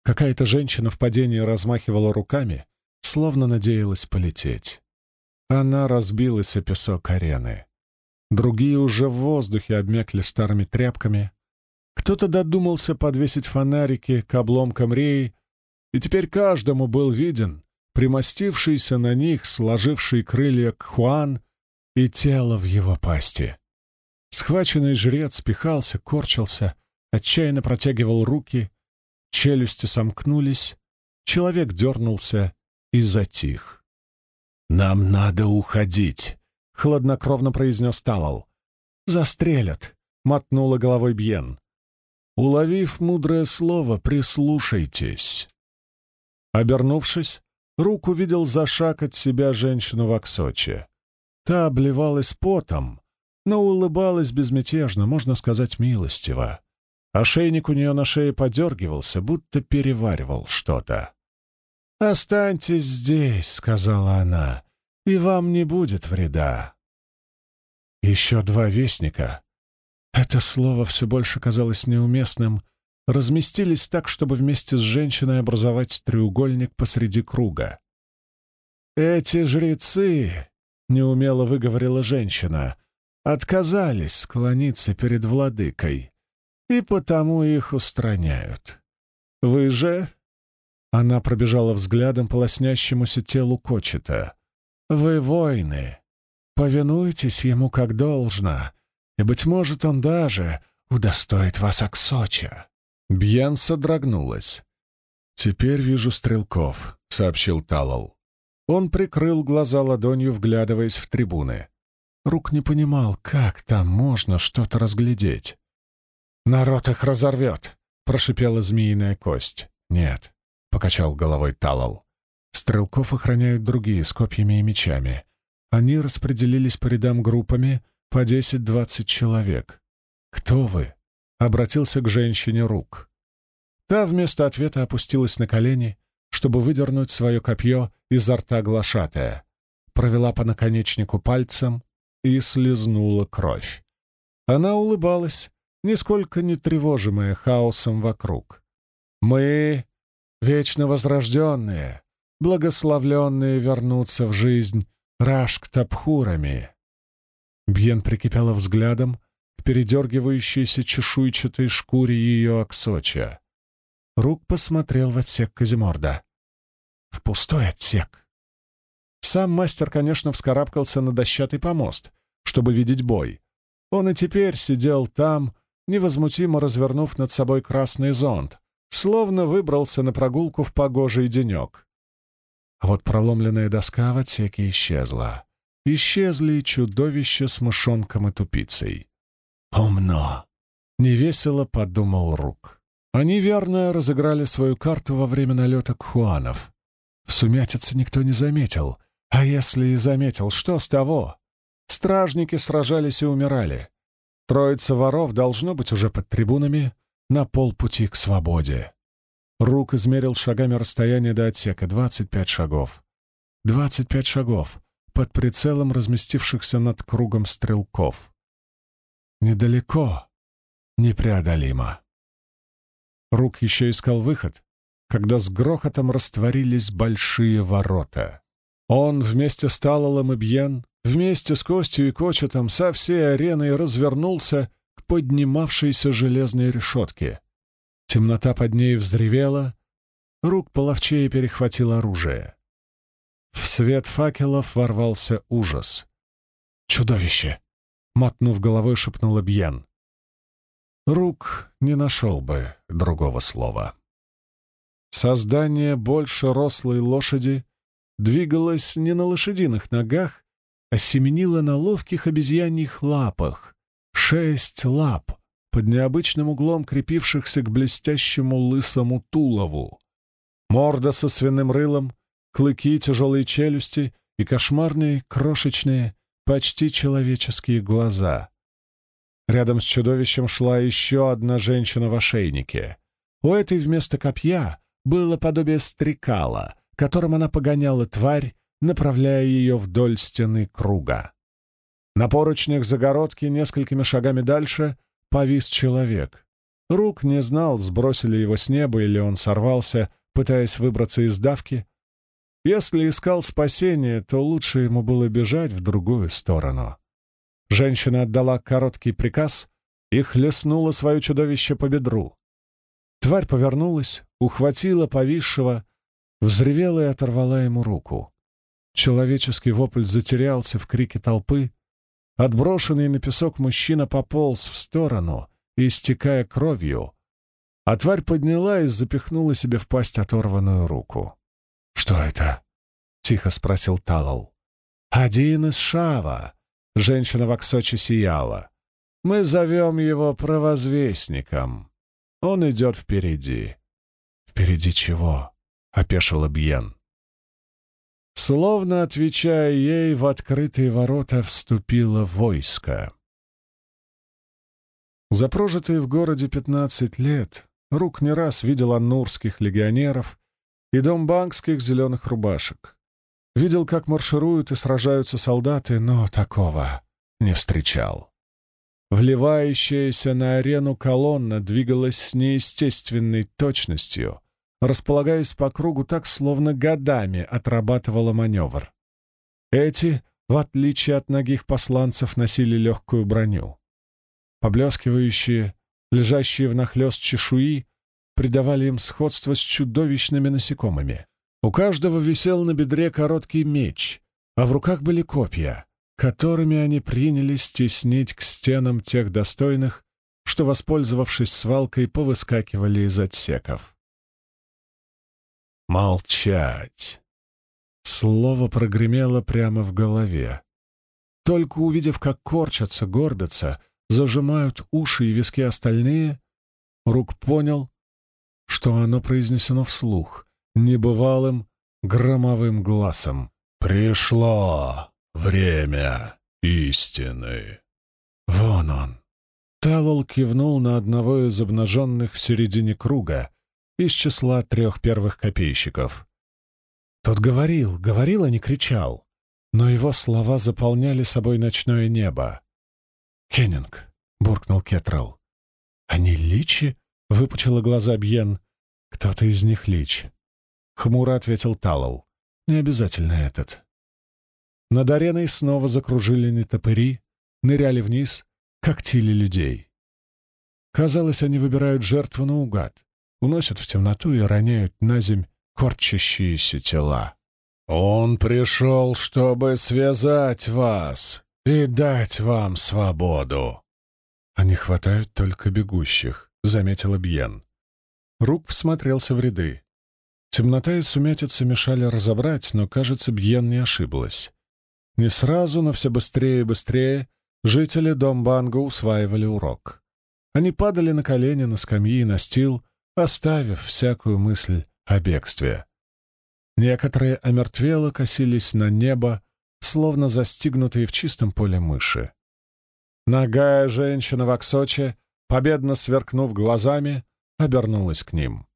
Speaker 1: Какая-то женщина в падении размахивала руками, словно надеялась полететь. Она разбилась о песок арены. Другие уже в воздухе обмякли старыми тряпками, кто-то додумался подвесить фонарики к обломкам реи, и теперь каждому был виден примостившийся на них, сложивший крылья Кхуан и тело в его пасти. Схваченный жрец пихался, корчился, отчаянно протягивал руки, челюсти сомкнулись, человек дернулся и затих. «Нам надо уходить», — хладнокровно произнес Талал. «Застрелят», — мотнула головой Бьен. Уловив мудрое слово, прислушайтесь. Обернувшись, Рук увидел за шаг от себя женщину в Аксоче. Та обливалась потом, но улыбалась безмятежно, можно сказать, милостиво. Ошейник у нее на шее подергивался, будто переваривал что-то. «Останьтесь здесь», — сказала она, — «и вам не будет вреда». Еще два вестника это слово все больше казалось неуместным, разместились так, чтобы вместе с женщиной образовать треугольник посреди круга. «Эти жрецы», — неумело выговорила женщина, — «отказались склониться перед владыкой, и потому их устраняют. Вы же...» Она пробежала взглядом по лоснящемуся телу Кочета. «Вы воины. Повинуйтесь ему как должно, и, быть может, он даже удостоит вас Аксоча». Бьян содрогнулась. «Теперь вижу стрелков», — сообщил Талал. Он прикрыл глаза ладонью, вглядываясь в трибуны. Рук не понимал, как там можно что-то разглядеть. «Народ их разорвет!» — прошипела змеиная кость. «Нет», — покачал головой Талал. «Стрелков охраняют другие с копьями и мечами. Они распределились по рядам группами, по десять-двадцать человек. «Кто вы?» — обратился к женщине рук. Та вместо ответа опустилась на колени, чтобы выдернуть свое копье изо рта глашатая, провела по наконечнику пальцем и слезнула кровь. Она улыбалась, нисколько не тревожимая хаосом вокруг. «Мы, вечно возрожденные, благословленные вернуться в жизнь Рашк-Тапхурами, Бьен прикипела взглядом к передергивающейся чешуйчатой шкуре ее аксоча. Рук посмотрел в отсек Казиморда. В пустой отсек. Сам мастер, конечно, вскарабкался на дощатый помост, чтобы видеть бой. Он и теперь сидел там, невозмутимо развернув над собой красный зонт, словно выбрался на прогулку в погожий денек. А вот проломленная доска в отсеке исчезла. Исчезли чудовища с мышонком и тупицей. «Умно!» — невесело подумал Рук. Они верно разыграли свою карту во время налета кхуанов. В сумятице никто не заметил. А если и заметил, что с того? Стражники сражались и умирали. Троица воров должно быть уже под трибунами на полпути к свободе. Рук измерил шагами расстояние до отсека — 25 шагов. 25 шагов под прицелом разместившихся над кругом стрелков. Недалеко, непреодолимо. Рук еще искал выход, когда с грохотом растворились большие ворота. Он вместе с Талалом и Бьен, вместе с Костью и Кочетом со всей ареной развернулся к поднимавшейся железной решетке. Темнота под ней взревела, рук половчее перехватил оружие. В свет факелов ворвался ужас. «Чудовище!» — мотнув головой, шепнула Бьен. Рук не нашел бы другого слова. Создание больше рослой лошади двигалось не на лошадиных ногах, а семенило на ловких обезьяньих лапах. Шесть лап, под необычным углом крепившихся к блестящему лысому тулову. Морда со свиным рылом, клыки, тяжелые челюсти и кошмарные, крошечные, почти человеческие глаза. Рядом с чудовищем шла еще одна женщина в ошейнике. У этой вместо копья было подобие стрекала, которым она погоняла тварь, направляя ее вдоль стены круга. На поручнях загородки несколькими шагами дальше повис человек. Рук не знал, сбросили его с неба или он сорвался, пытаясь выбраться из давки. Если искал спасения, то лучше ему было бежать в другую сторону. Женщина отдала короткий приказ и хлестнула свое чудовище по бедру. Тварь повернулась, ухватила повисшего, взревела и оторвала ему руку. Человеческий вопль затерялся в крике толпы. Отброшенный на песок мужчина пополз в сторону, истекая кровью, а тварь подняла и запихнула себе в пасть оторванную руку. «Что это?» — тихо спросил Талал. «Один из Шава!» Женщина в Аксоче сияла. «Мы зовем его провозвестником. Он идет впереди». «Впереди чего?» — опешила Бьен. Словно отвечая ей, в открытые ворота вступило войско. За прожитые в городе пятнадцать лет Рук не раз видел аннурских легионеров и домбангских зеленых рубашек. Видел, как маршируют и сражаются солдаты, но такого не встречал. Вливающаяся на арену колонна двигалась с неестественной точностью, располагаясь по кругу так, словно годами отрабатывала маневр. Эти, в отличие от ногих посланцев, носили легкую броню. Поблескивающие, лежащие внахлёст чешуи, придавали им сходство с чудовищными насекомыми. У каждого висел на бедре короткий меч, а в руках были копья, которыми они принялись теснить к стенам тех достойных, что, воспользовавшись свалкой, повыскакивали из отсеков. «Молчать!» Слово прогремело прямо в голове. Только увидев, как корчатся, горбятся, зажимают уши и виски остальные, Рук понял, что оно произнесено вслух, небывалым громовым глазом. «Пришло время истины!» «Вон он!» Талол кивнул на одного из обнаженных в середине круга из числа трех первых копейщиков. Тот говорил, говорил, а не кричал, но его слова заполняли собой ночное небо. «Кеннинг!» — буркнул Кетрал. «Они личи?» — выпучила глаза Бьен. «Кто-то из них лич. Хмуро ответил Талал. «Не обязательно этот». Над ареной снова закружили нетопыри, ныряли вниз, когтили людей. Казалось, они выбирают жертву наугад, уносят в темноту и роняют на земь корчащиеся тела. «Он пришел, чтобы связать вас и дать вам свободу!» «Они хватают только бегущих», — заметил Бьен. Рук всмотрелся в ряды. Темнота и сумятица мешали разобрать, но, кажется, Бьен не ошиблась. Не сразу, но все быстрее и быстрее жители Домбанга усваивали урок. Они падали на колени, на скамьи и настил, оставив всякую мысль о бегстве. Некоторые омертвело косились на небо, словно застигнутые в чистом поле мыши. Ногая женщина в Аксоче, победно сверкнув глазами, обернулась к ним.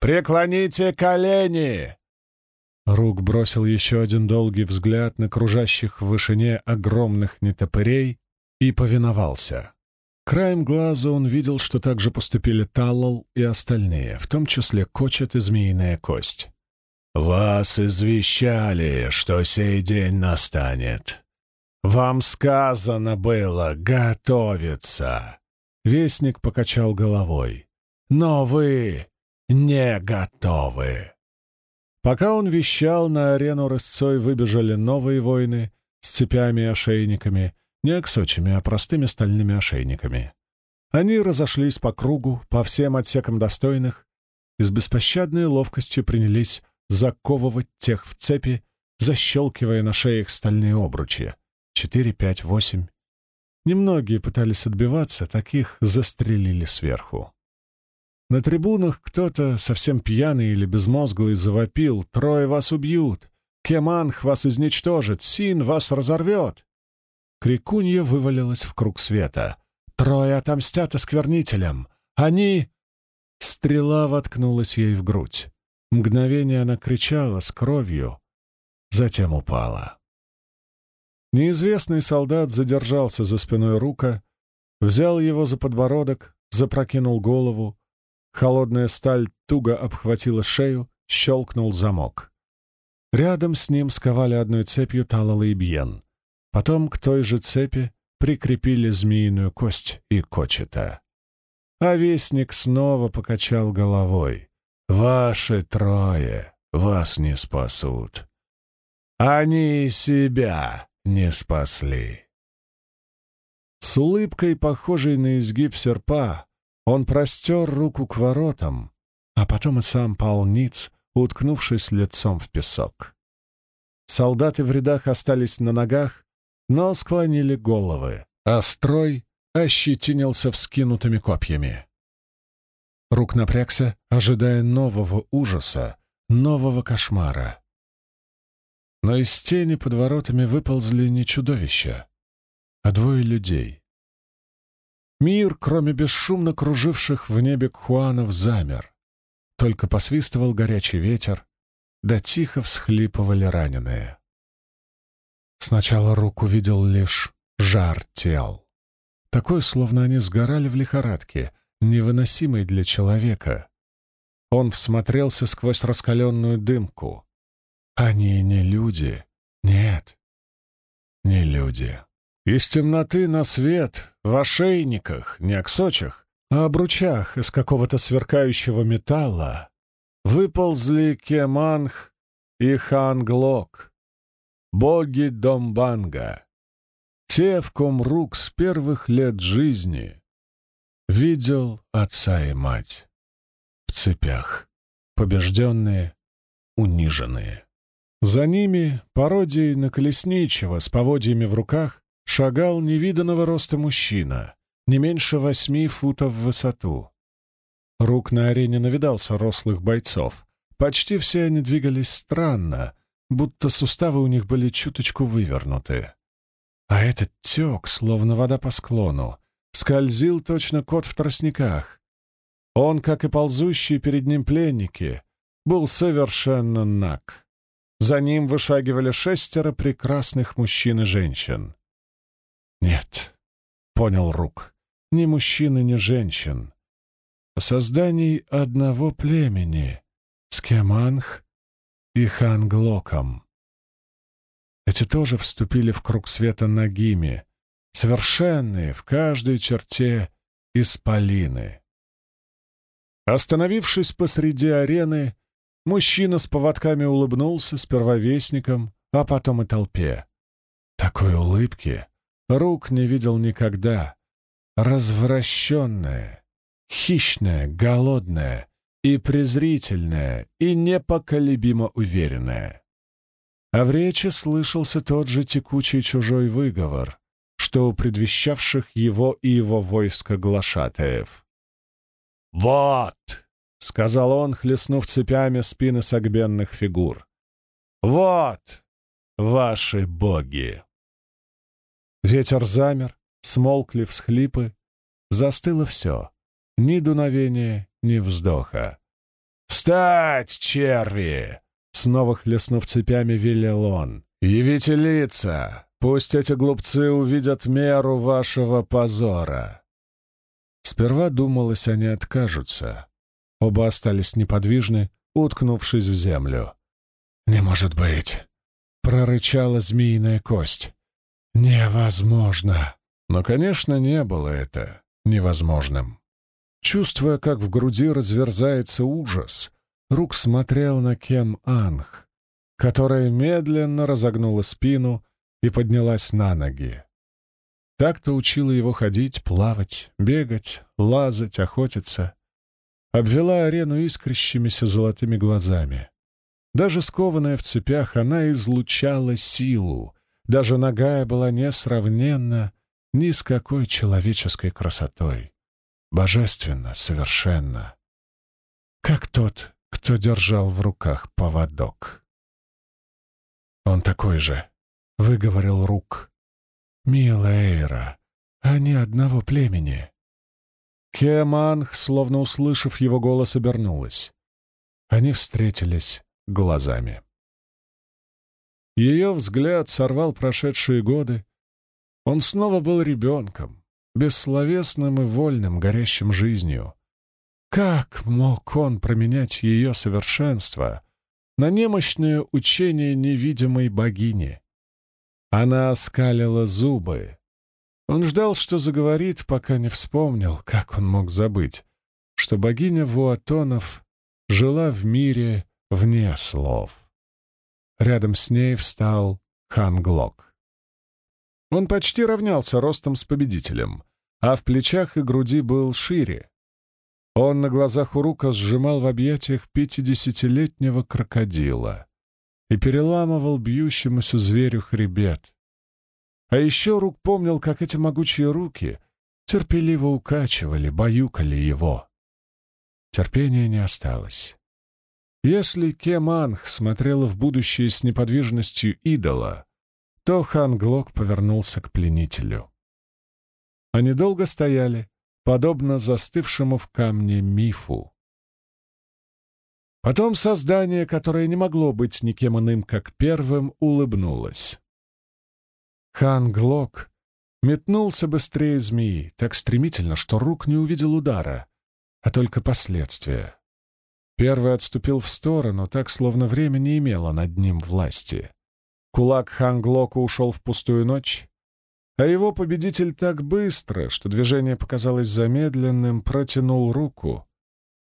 Speaker 1: «Преклоните колени!» Рук бросил еще один долгий взгляд на кружащих в вышине огромных нетопырей и повиновался. Краем глаза он видел, что так же поступили Таллал и остальные, в том числе Кочет и Змеиная Кость. «Вас извещали, что сей день настанет. Вам сказано было готовиться!» Вестник покачал головой. «Но вы не готовы!» Пока он вещал, на арену рысцой выбежали новые воины с цепями и ошейниками, не аксочами, а простыми стальными ошейниками. Они разошлись по кругу, по всем отсекам достойных, и с беспощадной ловкостью принялись заковывать тех в цепи, защелкивая на шеях стальные обручи. Четыре, пять, восемь. Немногие пытались отбиваться, таких застрелили сверху. На трибунах кто-то, совсем пьяный или безмозглый, завопил «Трое вас убьют! Кеманх вас изничтожит! Син вас разорвет!» Крикунья вывалилась в круг света. «Трое отомстят осквернителям! Они...» Стрела воткнулась ей в грудь. Мгновение она кричала с кровью, затем упала. Неизвестный солдат задержался за спиной рука, взял его за подбородок, запрокинул голову. Холодная сталь туго обхватила шею, щелкнул замок. Рядом с ним сковали одной цепью Талала и Бьен. Потом к той же цепи прикрепили змеиную кость и кочета. А вестник снова покачал головой. «Ваши трое вас не спасут. Они себя не спасли». С улыбкой, похожей на изгиб серпа, он простер руку к воротам, а потом и сам пал ниц, уткнувшись лицом в песок. Солдаты в рядах остались на ногах, но склонили головы, а строй ощетинился вскинутыми копьями. Рук напрягся, ожидая нового ужаса, нового кошмара. Но из тени под воротами выползли не чудовища, а двое людей. Мир, кроме бесшумно круживших в небе кхуанов, замер. Только посвистывал горячий ветер, да тихо всхлипывали раненые. Сначала рук увидел лишь жар тел. Такой, словно они сгорали в лихорадке, невыносимой для человека. Он всмотрелся сквозь раскаленную дымку. Они не люди. Нет, не люди. Из темноты на свет, в ошейниках, не оксочах, а обручах из какого-то сверкающего металла выползли Кеманх и Ханглок, боги Домбанга, те, в ком рук с первых лет жизни видел отца и мать в цепях, побежденные, униженные. За ними, пародией на колесничего с поводьями в руках, шагал невиданного роста мужчина, не меньше восьми футов в высоту. Рук на арене навидался рослых бойцов. Почти все они двигались странно, будто суставы у них были чуточку вывернуты. А этот тек, словно вода по склону, скользил точно кот в тростниках. Он, как и ползущие перед ним пленники, был совершенно наг. За ним вышагивали шестеро прекрасных мужчин и женщин. «Нет», — понял Рук, — «ни мужчин и ни женщин. Созданий одного племени, Скеманх и Ханглоком. Эти тоже вступили в круг света нагими, совершенные в каждой черте исполины. Остановившись посреди арены, мужчина с поводками улыбнулся сперва вестником, а потом и толпе. Такой улыбки рук не видел никогда. Развращенная, хищная, голодная, и презрительная, и непоколебимо уверенная. А в речи слышался тот же текучий чужой выговор, что у предвещавших его и его войска глашатаев. «Вот сказал он, хлестнув цепями спины согбенных фигур. «Вот ваши боги!» Ветер замер, смолкли всхлипы, застыло все, ни дуновения, ни вздоха. «Встать, черви!» — снова хлестнув цепями, велел он. «Явите лица! Пусть эти глупцы увидят меру вашего позора!» Сперва думалось, они откажутся. Оба остались неподвижны, уткнувшись в землю. «Не может быть!» — прорычала змеиная кость. «Невозможно!» Но, конечно, не было это невозможным. Чувствуя, как в груди разверзается ужас, Рук смотрел на Кем Анх, которая медленно разогнула спину и поднялась на ноги. Так-то учила его ходить, плавать, бегать, лазать, охотиться. Обвела арену искрящимися золотыми глазами. Даже скованная в цепях, она излучала силу. Даже ногая была несравненна ни с какой человеческой красотой. Божественно, совершенно. Как тот, кто держал в руках поводок. «Он такой же», — выговорил Рук. «Милая Эйра, они одного племени». Кеманх, словно услышав его голос, обернулась. Они встретились глазами. Ее взгляд сорвал прошедшие годы. Он снова был ребенком, бессловесным и вольным, горящим жизнью. Как мог он променять ее совершенство на немощное учение невидимой богини? Она оскалила зубы. Он ждал, что заговорит, пока не вспомнил, как он мог забыть, что богиня Вуатонов жила в мире вне слов. Рядом с ней встал Хан Глок. Он почти равнялся ростом с победителем, а в плечах и груди был шире, он на глазах у Рука сжимал в объятиях пятидесятилетнего крокодила и переламывал бьющемуся зверю хребет. А еще Рук помнил, как эти могучие руки терпеливо укачивали, баюкали его. Терпения не осталось. Если Кеманх смотрела в будущее с неподвижностью идола, то Хан Глок повернулся к пленителю. Они долго стояли, подобно застывшему в камне мифу. Потом создание, которое не могло быть никем иным, как первым, улыбнулось. Хан Глок метнулся быстрее змеи, так стремительно, что рук не увидел удара, а только последствия. Первый отступил в сторону, так, словно время не имело над ним власти. Кулак Хан Глока ушел в пустую ночь, а его победитель так быстро, что движение показалось замедленным, протянул руку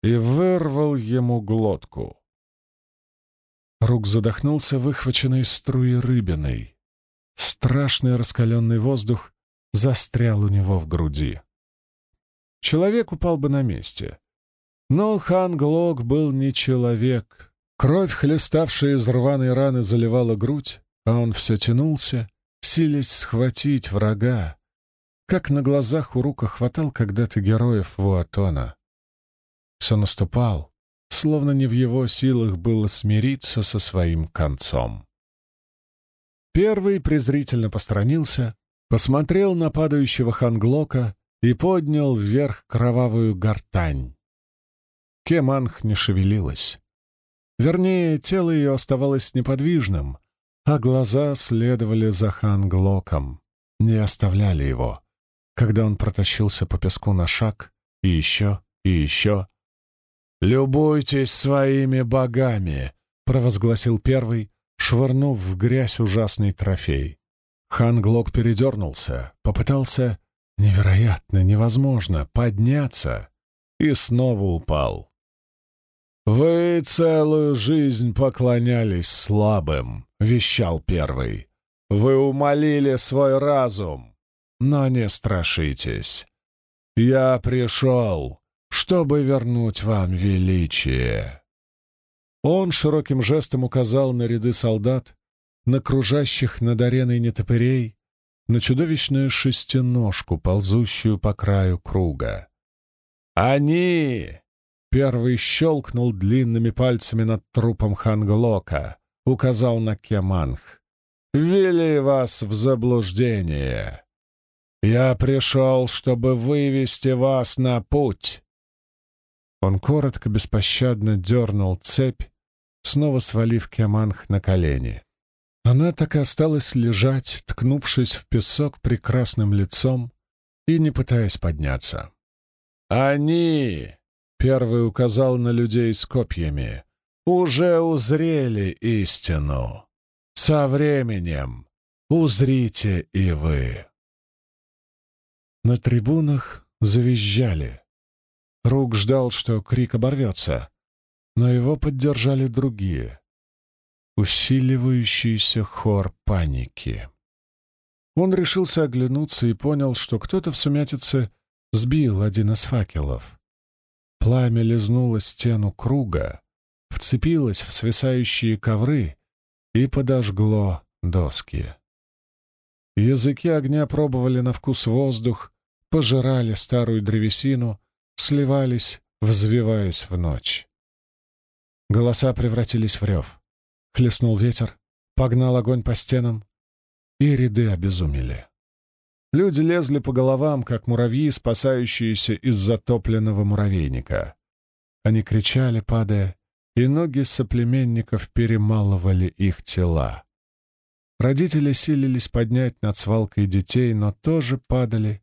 Speaker 1: и вырвал ему глотку. Рук задохнулся, выхваченной струи рыбиной. Страшный раскаленный воздух застрял у него в груди. Человек упал бы на месте. Но хан Глок был не человек. Кровь, хлеставшая из рваной раны, заливала грудь, а он все тянулся, сились схватить врага, как на глазах у рука хватал когда-то героев Вуатона. Все наступал, словно не в его силах было смириться со своим концом. Первый презрительно посторонился, посмотрел на падающего ханглока и поднял вверх кровавую гортань. Кеманх не шевелилась. Вернее, тело ее оставалось неподвижным, а глаза следовали за Ханглоком, не оставляли его, когда он протащился по песку на шаг, и еще, и еще. «Любуйтесь своими богами!» — провозгласил первый, швырнув в грязь ужасный трофей. Ханглок передернулся, попытался, невероятно, невозможно, подняться и снова упал. «Вы целую жизнь поклонялись слабым», — вещал первый. «Вы умолили свой разум, но не страшитесь. Я пришел, чтобы вернуть вам величие». Он широким жестом указал на ряды солдат, на кружащих над ареной нетопырей, на чудовищную шестиножку, ползущую по краю круга. «Они Первый щелкнул длинными пальцами над трупом Ханглока, указал на Кеманх. «Вели вас в заблуждение. Я пришел, чтобы вывести вас на путь». Он коротко, беспощадно дернул цепь, снова свалив Кеманх на колени. Она так и осталась лежать, ткнувшись в песок прекрасным лицом и не пытаясь подняться. «Они!» Первый указал на людей с копьями. «Уже узрели истину. Со временем узрите и вы». На трибунах завизжали. Рук ждал, что крик оборвется, но его поддержали другие. Усиливающийся хор паники. Он решился оглянуться и понял, что кто-то в сумятице сбил один из факелов. Пламя лизнуло стену круга, вцепилось в свисающие ковры и подожгло доски. Языки огня пробовали на вкус воздух, пожирали старую древесину, сливались, взвиваясь в ночь. Голоса превратились в рев. Хлестнул ветер, погнал огонь по стенам, и ряды обезумели. Люди лезли по головам, как муравьи, спасающиеся из затопленного муравейника. Они кричали, падая, и ноги соплеменников перемалывали их тела. Родители силились поднять над свалкой детей, но тоже падали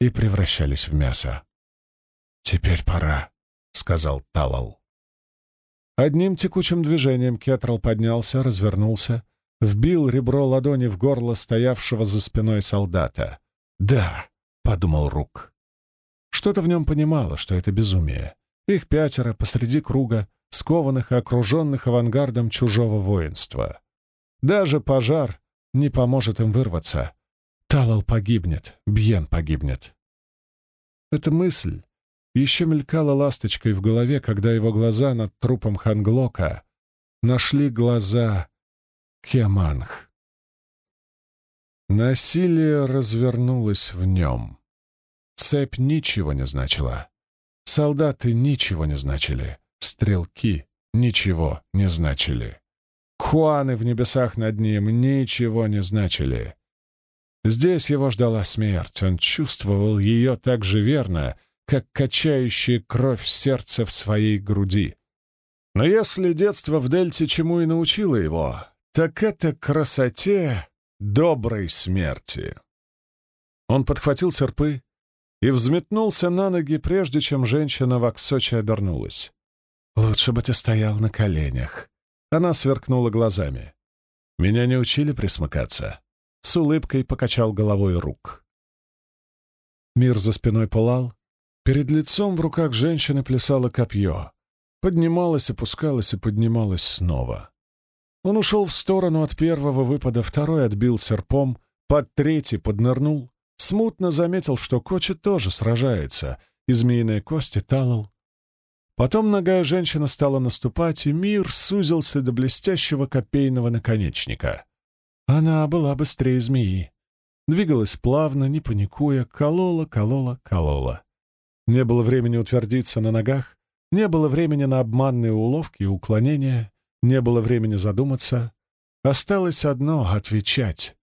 Speaker 1: и превращались в мясо. «Теперь пора», — сказал Талал. Одним текучим движением Кетрал поднялся, развернулся вбил ребро ладони в горло стоявшего за спиной солдата. «Да», — подумал Рук. Что-то в нем понимало, что это безумие. Их пятеро посреди круга, скованных и окруженных авангардом чужого воинства. Даже пожар не поможет им вырваться. Талал погибнет, Бьен погибнет. Эта мысль еще мелькала ласточкой в голове, когда его глаза над трупом Ханглока нашли глаза Кеманх. Насилие развернулось в нем. Цепь ничего не значила. Солдаты ничего не значили. Стрелки ничего не значили. Хуаны в небесах над ним ничего не значили. Здесь его ждала смерть. Он чувствовал ее так же верно, как качающая кровь сердца в своей груди. Но если детство в Дельте чему и научило его, так это красоте доброй смерти. Он подхватил серпы и взметнулся на ноги, прежде чем женщина в Аксоче обернулась. «Лучше бы ты стоял на коленях». Она сверкнула глазами. «Меня не учили присмыкаться». С улыбкой покачал головой рук. Мир за спиной пылал. Перед лицом в руках женщины плясало копье. Поднималось, опускалось и поднималось снова. Он ушел в сторону от первого выпада, второй отбил серпом, под третий поднырнул, смутно заметил, что Кочи тоже сражается, и змеиные кости талал. Потом ногая женщина стала наступать, и мир сузился до блестящего копейного наконечника. Она была быстрее змеи. Двигалась плавно, не паникуя, колола, колола, колола. Не было времени утвердиться на ногах, не было времени на обманные уловки и уклонения. Не было времени задуматься. Осталось одно — отвечать.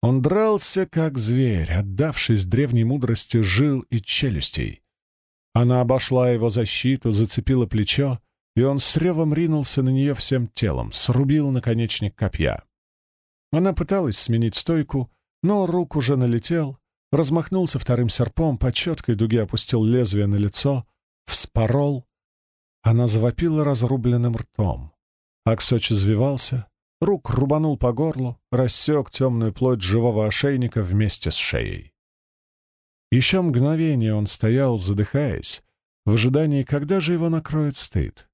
Speaker 1: Он дрался, как зверь, отдавшись древней мудрости жил и челюстей. Она обошла его защиту, зацепила плечо, и он с ревом ринулся на нее всем телом, срубил наконечник копья. Она пыталась сменить стойку, но рук уже налетел, размахнулся вторым серпом, по четкой дуге опустил лезвие на лицо, вспорол. Она завопила разрубленным ртом. Аксоч извивался, рук рубанул по горлу, рассек темную плоть живого ошейника вместе с шеей. Еще мгновение он стоял, задыхаясь, в ожидании, когда же его накроет стыд.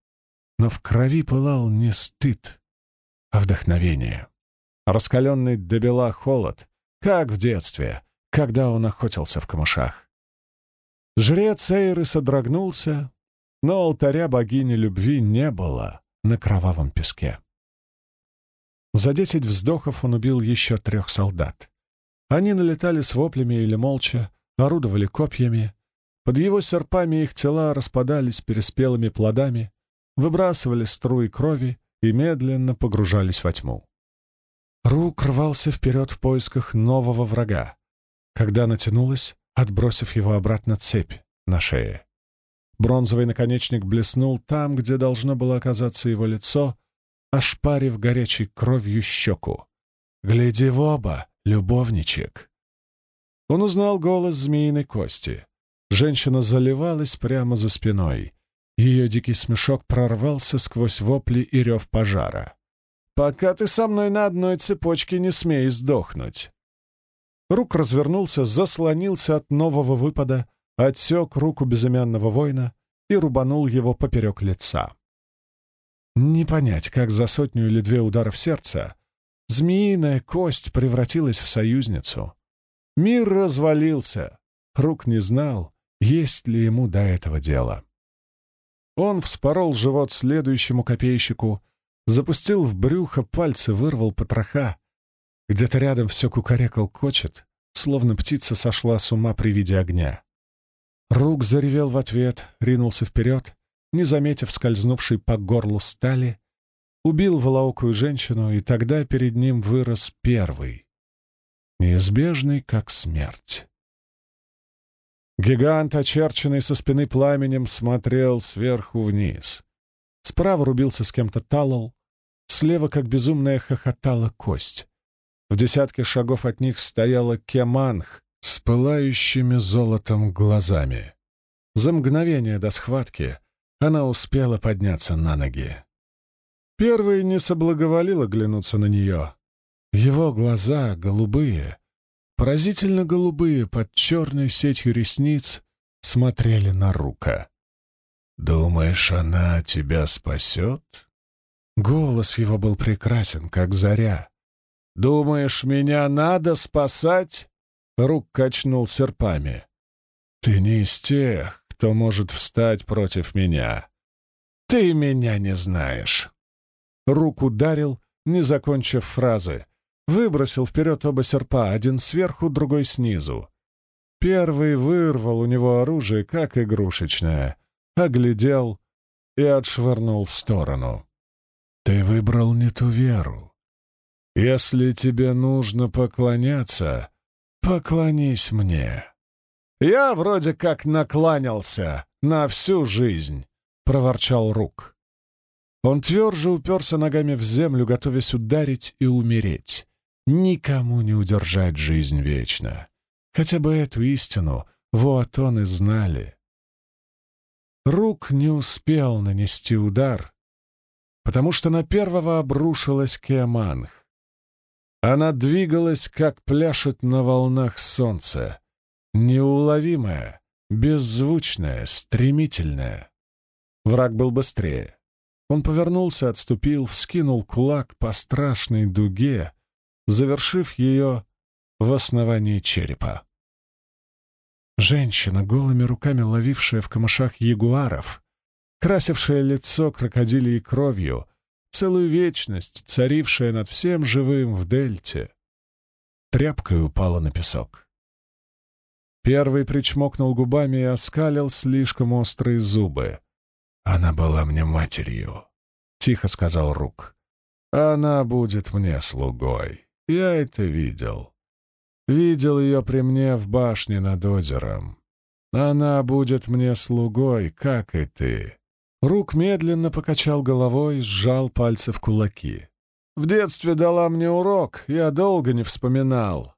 Speaker 1: Но в крови пылал не стыд, а вдохновение. Раскаленный до бела холод, как в детстве, когда он охотился в камышах. Жрец Эйры содрогнулся, но алтаря богини любви не было на кровавом песке. За десять вздохов он убил еще трех солдат. Они налетали с воплями или молча, орудовали копьями. Под его серпами их тела распадались переспелыми плодами, выбрасывали струи крови и медленно погружались во тьму. Рук рвался вперед в поисках нового врага, когда натянулась, отбросив его обратно цепь на шее. Бронзовый наконечник блеснул там, где должно было оказаться его лицо, ошпарив горячей кровью щеку. «Гляди в оба, любовничек!» Он узнал голос змеиной кости. Женщина заливалась прямо за спиной. Ее дикий смешок прорвался сквозь вопли и рев пожара. «Пока ты со мной на одной цепочке не смей сдохнуть!» Рук развернулся, заслонился от нового выпада, отсек руку безымянного воина и рубанул его поперек лица. Не понять, как за сотню или две ударов сердца змеиная кость превратилась в союзницу. Мир развалился. Рук не знал, есть ли ему до этого дело. Он вспорол живот следующему копейщику, запустил в брюхо пальцы, вырвал потроха. Где-то рядом все кукарекал кочет, словно птица сошла с ума при виде огня. Рук заревел в ответ, ринулся вперед, не заметив скользнувшей по горлу стали, убил волоокую женщину, и тогда перед ним вырос первый, неизбежный, как смерть. Гигант, очерченный со спины пламенем, смотрел сверху вниз. Справа рубился с кем-то Талал, слева, как безумная, хохотала кость. В десятке шагов от них стояла Кеманх с пылающими золотом глазами. За мгновение до схватки она успела подняться на ноги. Первый не соблаговолил оглянуться на нее. Его глаза, голубые, поразительно голубые под черной сетью ресниц, смотрели на Рука. «Думаешь, она тебя спасет?» Голос его был прекрасен, как заря. «Думаешь, меня надо спасать?» Рук качнул серпами. «Ты не из тех, кто может встать против меня. Ты меня не знаешь». Рук ударил, не закончив фразы, Выбросил вперед оба серпа, один сверху, другой снизу. Первый вырвал у него оружие, как игрушечное, оглядел и отшвырнул в сторону. «Ты выбрал не ту веру. Если тебе нужно поклоняться, поклонись мне». «Я вроде как накланялся на всю жизнь», — проворчал Рук. Он тверже уперся ногами в землю, готовясь ударить и умереть. Никому не удержать жизнь вечно. Хотя бы эту истину вот он и знали. Рук не успел нанести удар, потому что на первого обрушилась Кеаманх. Она двигалась, как пляшет на волнах солнце, неуловимая, беззвучная, стремительная. Враг был быстрее. Он повернулся, отступил, вскинул кулак по страшной дуге, завершив ее в основании черепа. Женщина, голыми руками ловившая в камышах ягуаров, красившая лицо крокодилей кровью, целую вечность, царившая над всем живым в дельте, тряпкой упала на песок. Первый причмокнул губами и оскалил слишком острые зубы. «Она была мне матерью», — тихо сказал Рук. «Она будет мне слугой». Я это видел. Видел ее при мне в башне над озером. Она будет мне слугой, как и ты. Рук медленно покачал головой, сжал пальцы в кулаки. В детстве дала мне урок, я долго не вспоминал.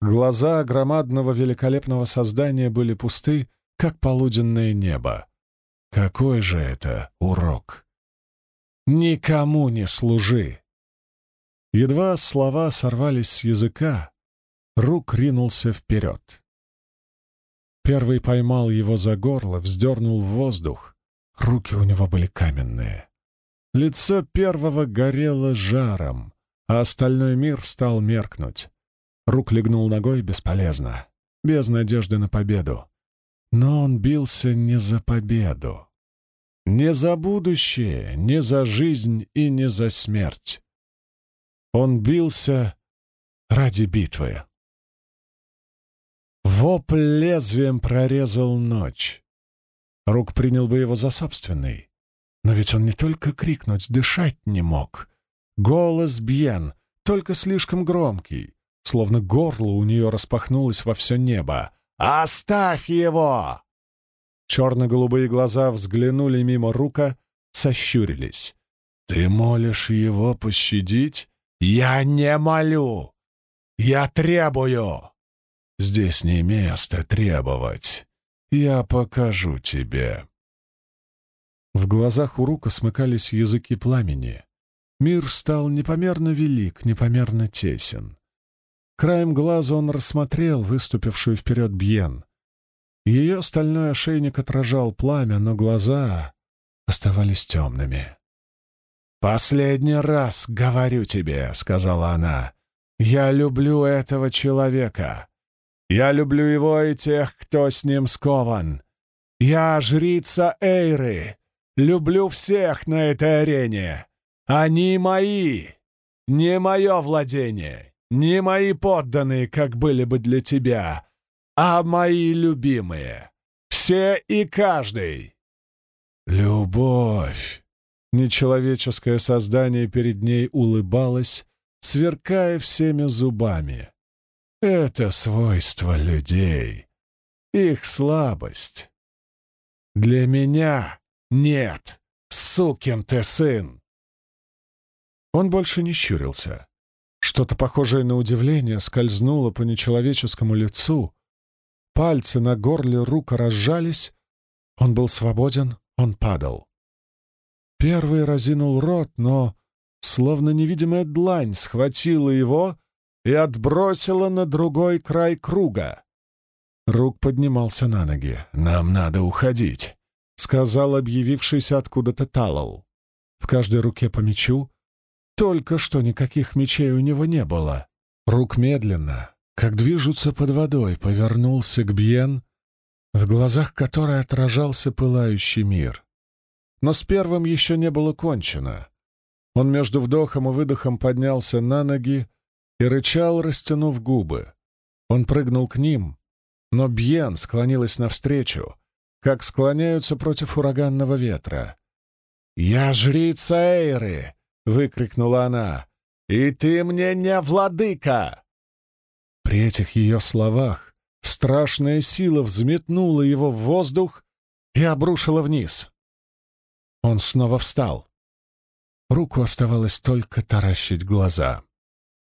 Speaker 1: Глаза громадного великолепного создания были пусты, как полуденное небо. Какой же это урок? Никому не служи. Едва слова сорвались с языка, Рук ринулся вперед. Первый поймал его за горло, вздернул в воздух. Руки у него были каменные. Лицо первого горело жаром, а остальной мир стал меркнуть. Рук легнул ногой бесполезно, без надежды на победу. Но он бился не за победу. Не за будущее, не за жизнь и не за смерть. Он бился ради битвы. Вопль лезвием прорезал ночь. Рук принял бы его за собственный. Но ведь он не только крикнуть, дышать не мог. Голос Бьен, только слишком громкий, словно горло у нее распахнулось во все небо. «Оставь его!» Черно-голубые глаза взглянули мимо рука, сощурились. «Ты молишь его пощадить?» «Я не молю! Я требую!» «Здесь не место требовать. Я покажу тебе». В глазах у Рука смыкались языки пламени. Мир стал непомерно велик, непомерно тесен. Краем глаза он рассмотрел выступившую вперед Бьен. Ее стальной ошейник отражал пламя, но глаза оставались темными. «Последний раз говорю тебе», — сказала она, — «я люблю этого человека. Я люблю его и тех, кто с ним скован. Я жрица Эйры, люблю всех на этой арене. Они мои, не мое владение, не мои подданные, как были бы для тебя, а мои любимые. Все и каждый». «Любовь», Нечеловеческое создание перед ней улыбалось, сверкая всеми зубами. Это свойство людей, их слабость. Для меня нет, сукин ты сын. Он больше не щурился. Что-то похожее на удивление скользнуло по нечеловеческому лицу. Пальцы на горле рука разжались. Он был свободен, он падал. Первый разинул рот, но, словно невидимая длань, схватила его и отбросила на другой край круга. Рук поднимался на ноги. «Нам надо уходить», — сказал объявившийся откуда-то Талал. В каждой руке по мечу. Только что никаких мечей у него не было. Рук медленно, как движутся под водой, повернулся к Бьен, в глазах которой отражался пылающий мир. Но с первым еще не было кончено. Он между вдохом и выдохом поднялся на ноги и рычал, растянув губы. Он прыгнул к ним, но Бьен склонилась навстречу, как склоняются против ураганного ветра. «Я жрица Эйры!» — выкрикнула она. «И ты мне не владыка!» При этих ее словах страшная сила взметнула его в воздух и обрушила вниз. Он снова встал. Руку оставалось только таращить глаза.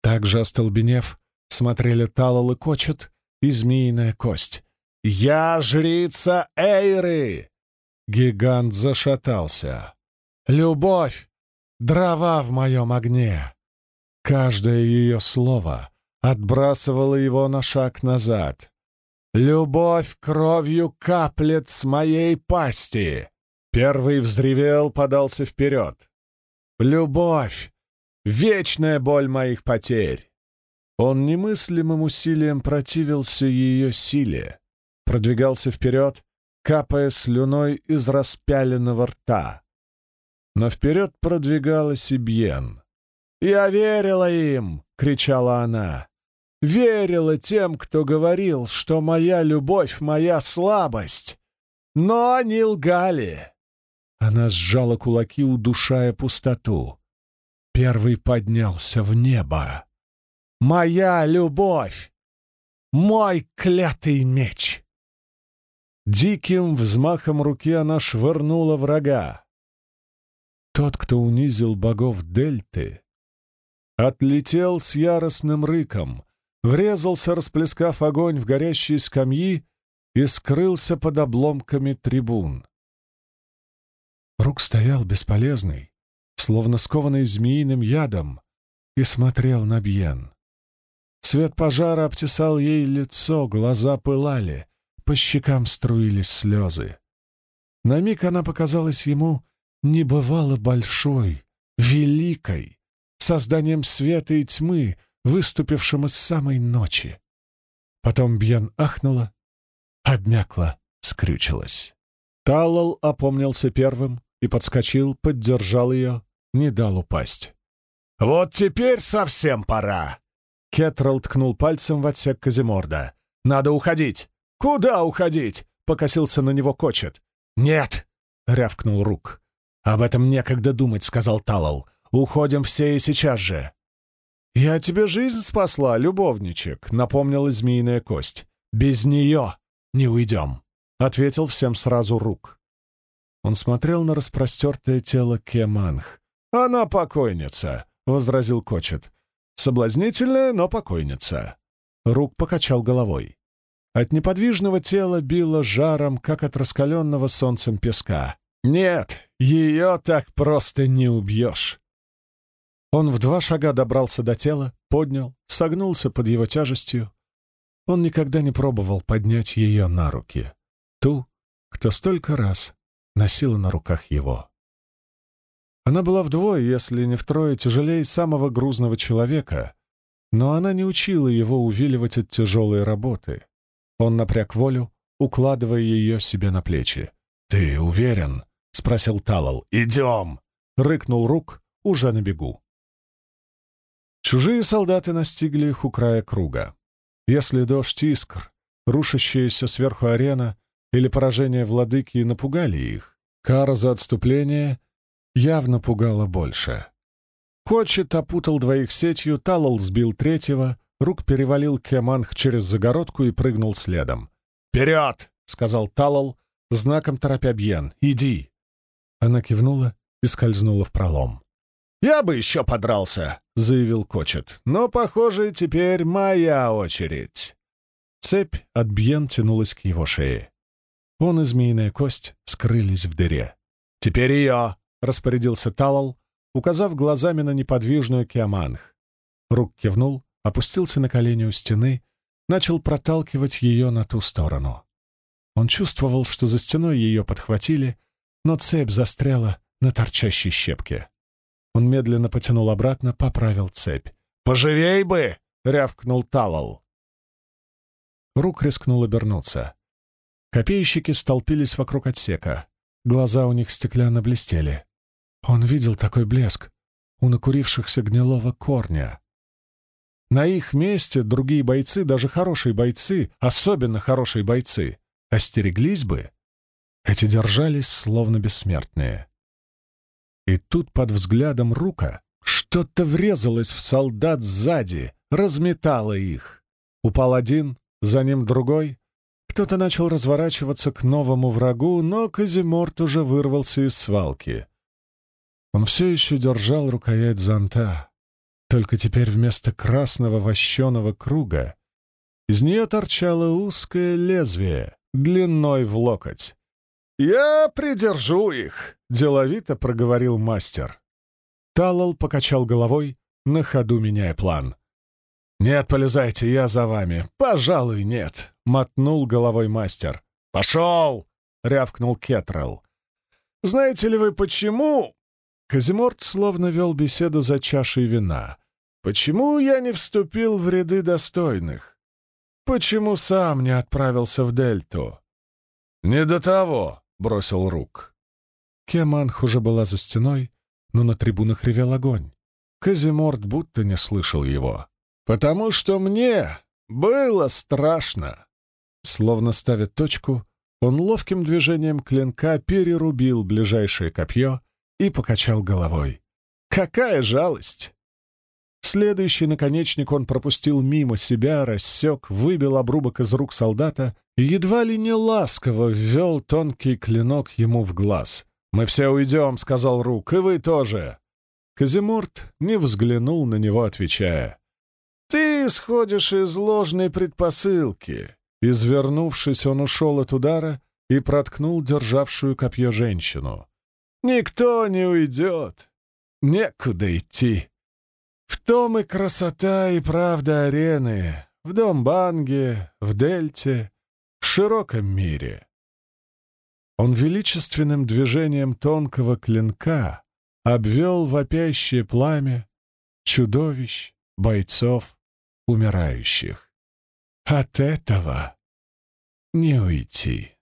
Speaker 1: Также остолбенев, смотрели Талал и Кочет и Змеиная Кость. «Я жрица Эйры!» Гигант зашатался. «Любовь! Дрова в моем огне!» Каждое ее слово отбрасывало его на шаг назад. «Любовь кровью каплет с моей пасти!» Первый взревел, подался вперед. «Любовь! Вечная боль моих потерь!» Он немыслимым усилием противился ее силе, продвигался вперед, капая слюной из распяленного рта. Но вперед продвигалась и. «Я верила им!» — кричала она. «Верила тем, кто говорил, что моя любовь — моя слабость. Но они лгали!» Она сжала кулаки, удушая пустоту. Первый поднялся в небо. «Моя любовь! Мой клятый меч!» Диким взмахом руки она швырнула врага. Тот, кто унизил богов Дельты, отлетел с яростным рыком, врезался, расплескав огонь в горящие скамьи и скрылся под обломками трибун. Рук стоял бесполезный, словно скованный змеиным ядом, и смотрел на Бьен. Свет пожара обтесал ей лицо, глаза пылали, по щекам струились слезы. На миг она показалась ему небывало большой, великой, созданием света и тьмы, выступившим из самой ночи. Потом Бьен ахнула, обмякла, скрючилась. Талал опомнился первым и подскочил, поддержал ее, не дал упасть. «Вот теперь совсем пора!» Кетрал ткнул пальцем в отсек Казиморда. Надо уходить!» «Куда уходить?» — покосился на него Кочет. «Нет!» — рявкнул Рук. «Об этом некогда думать», — сказал Талал. «Уходим все и сейчас же!» «Я тебе жизнь спасла, любовничек», — напомнила змеиная кость. «Без нее не уйдем», — ответил всем сразу Рук. Он смотрел на распростертое тело Кеманх. «Она покойница», — возразил Кочет. «Соблазнительная, но покойница». Рук покачал головой. От неподвижного тела било жаром, как от раскаленного солнцем песка. «Нет, ее так просто не убьешь!» Он в два шага добрался до тела, поднял, согнулся под его тяжестью. Он никогда не пробовал поднять ее на руки. Ту, кто столько раз носила на руках его. Она была вдвое, если не втрое, тяжелее самого грузного человека, но она не учила его увиливать от тяжелой работы. Он напряг волю, укладывая ее себе на плечи. «Ты уверен?» — спросил Талал. «Идем!» — рыкнул Рук уже на бегу. Чужие солдаты настигли их у края круга. Если дождь искр, рушащаяся сверху арена или поражение владыки напугали их, кара за отступление явно пугала больше. Кочет опутал двоих сетью, Талал сбил третьего, Рук перевалил Кеманх через загородку и прыгнул следом. «Вперед!» — сказал Талал, знаком торопя Бьен. «Иди!» Она кивнула и скользнула в пролом. «Я бы еще подрался!» — заявил Кочет. «Но, похоже, теперь моя очередь!» Цепь от Бьен тянулась к его шее. Он и змеиная кость скрылись в дыре. «Теперь ее!» — распорядился Талал, указав глазами на неподвижную Киаманх. Рук кивнул, опустился на колени у стены, начал проталкивать ее на ту сторону. Он чувствовал, что за стеной ее подхватили, но цепь застряла на торчащей щепке. Он медленно потянул обратно, поправил цепь. «Поживей бы!» — рявкнул Талал. Рук рискнул обернуться. Копейщики столпились вокруг отсека. Глаза у них стеклянно блестели. Он видел такой блеск у накурившихся гнилого корня. На их месте другие бойцы, даже хорошие бойцы, особенно хорошие бойцы, остереглись бы. Эти держались словно бессмертные. И тут под взглядом Рука что-то врезалось в солдат сзади, разметало их. Упал один, за ним другой. Кто-то начал разворачиваться к новому врагу, но Казиморт уже вырвался из свалки. Он все еще держал рукоять зонта. Только теперь вместо красного вощеного круга из нее торчало узкое лезвие, длиной в локоть. «Я придержу их», — деловито проговорил мастер. Талал покачал головой, на ходу меняя план. «Нет, полезайте, я за вами. Пожалуй, нет», — мотнул головой мастер. «Пошел!» — рявкнул Кетрелл. «Знаете ли вы, почему Казиморт словно вел беседу за чашей вина. «Почему я не вступил в ряды достойных? Почему сам не отправился в Дельту?» «Не до того», — бросил Рук. Кеманх уже была за стеной, но на трибунах ревел огонь. Казиморт будто не слышал его. «Потому что мне было страшно!» Словно ставя точку, он ловким движением клинка перерубил ближайшее копье и покачал головой. «Какая жалость!» Следующий наконечник он пропустил мимо себя, рассек, выбил обрубок из рук солдата и едва ли не ласково ввел тонкий клинок ему в глаз. «Мы все уйдем», — сказал Рук, — «и вы тоже». Казимурт не взглянул на него, отвечая. «Ты исходишь из ложной предпосылки». Извернувшись, он ушел от удара и проткнул державшую копье женщину. Никто не уйдет. Некуда идти. В том и красота и правда арены. В Домбанге, в Дельте, в широком мире. Он величественным движением тонкого клинка обвел вопящее пламя чудовищ, бойцов, умирающих. От этого не уйти.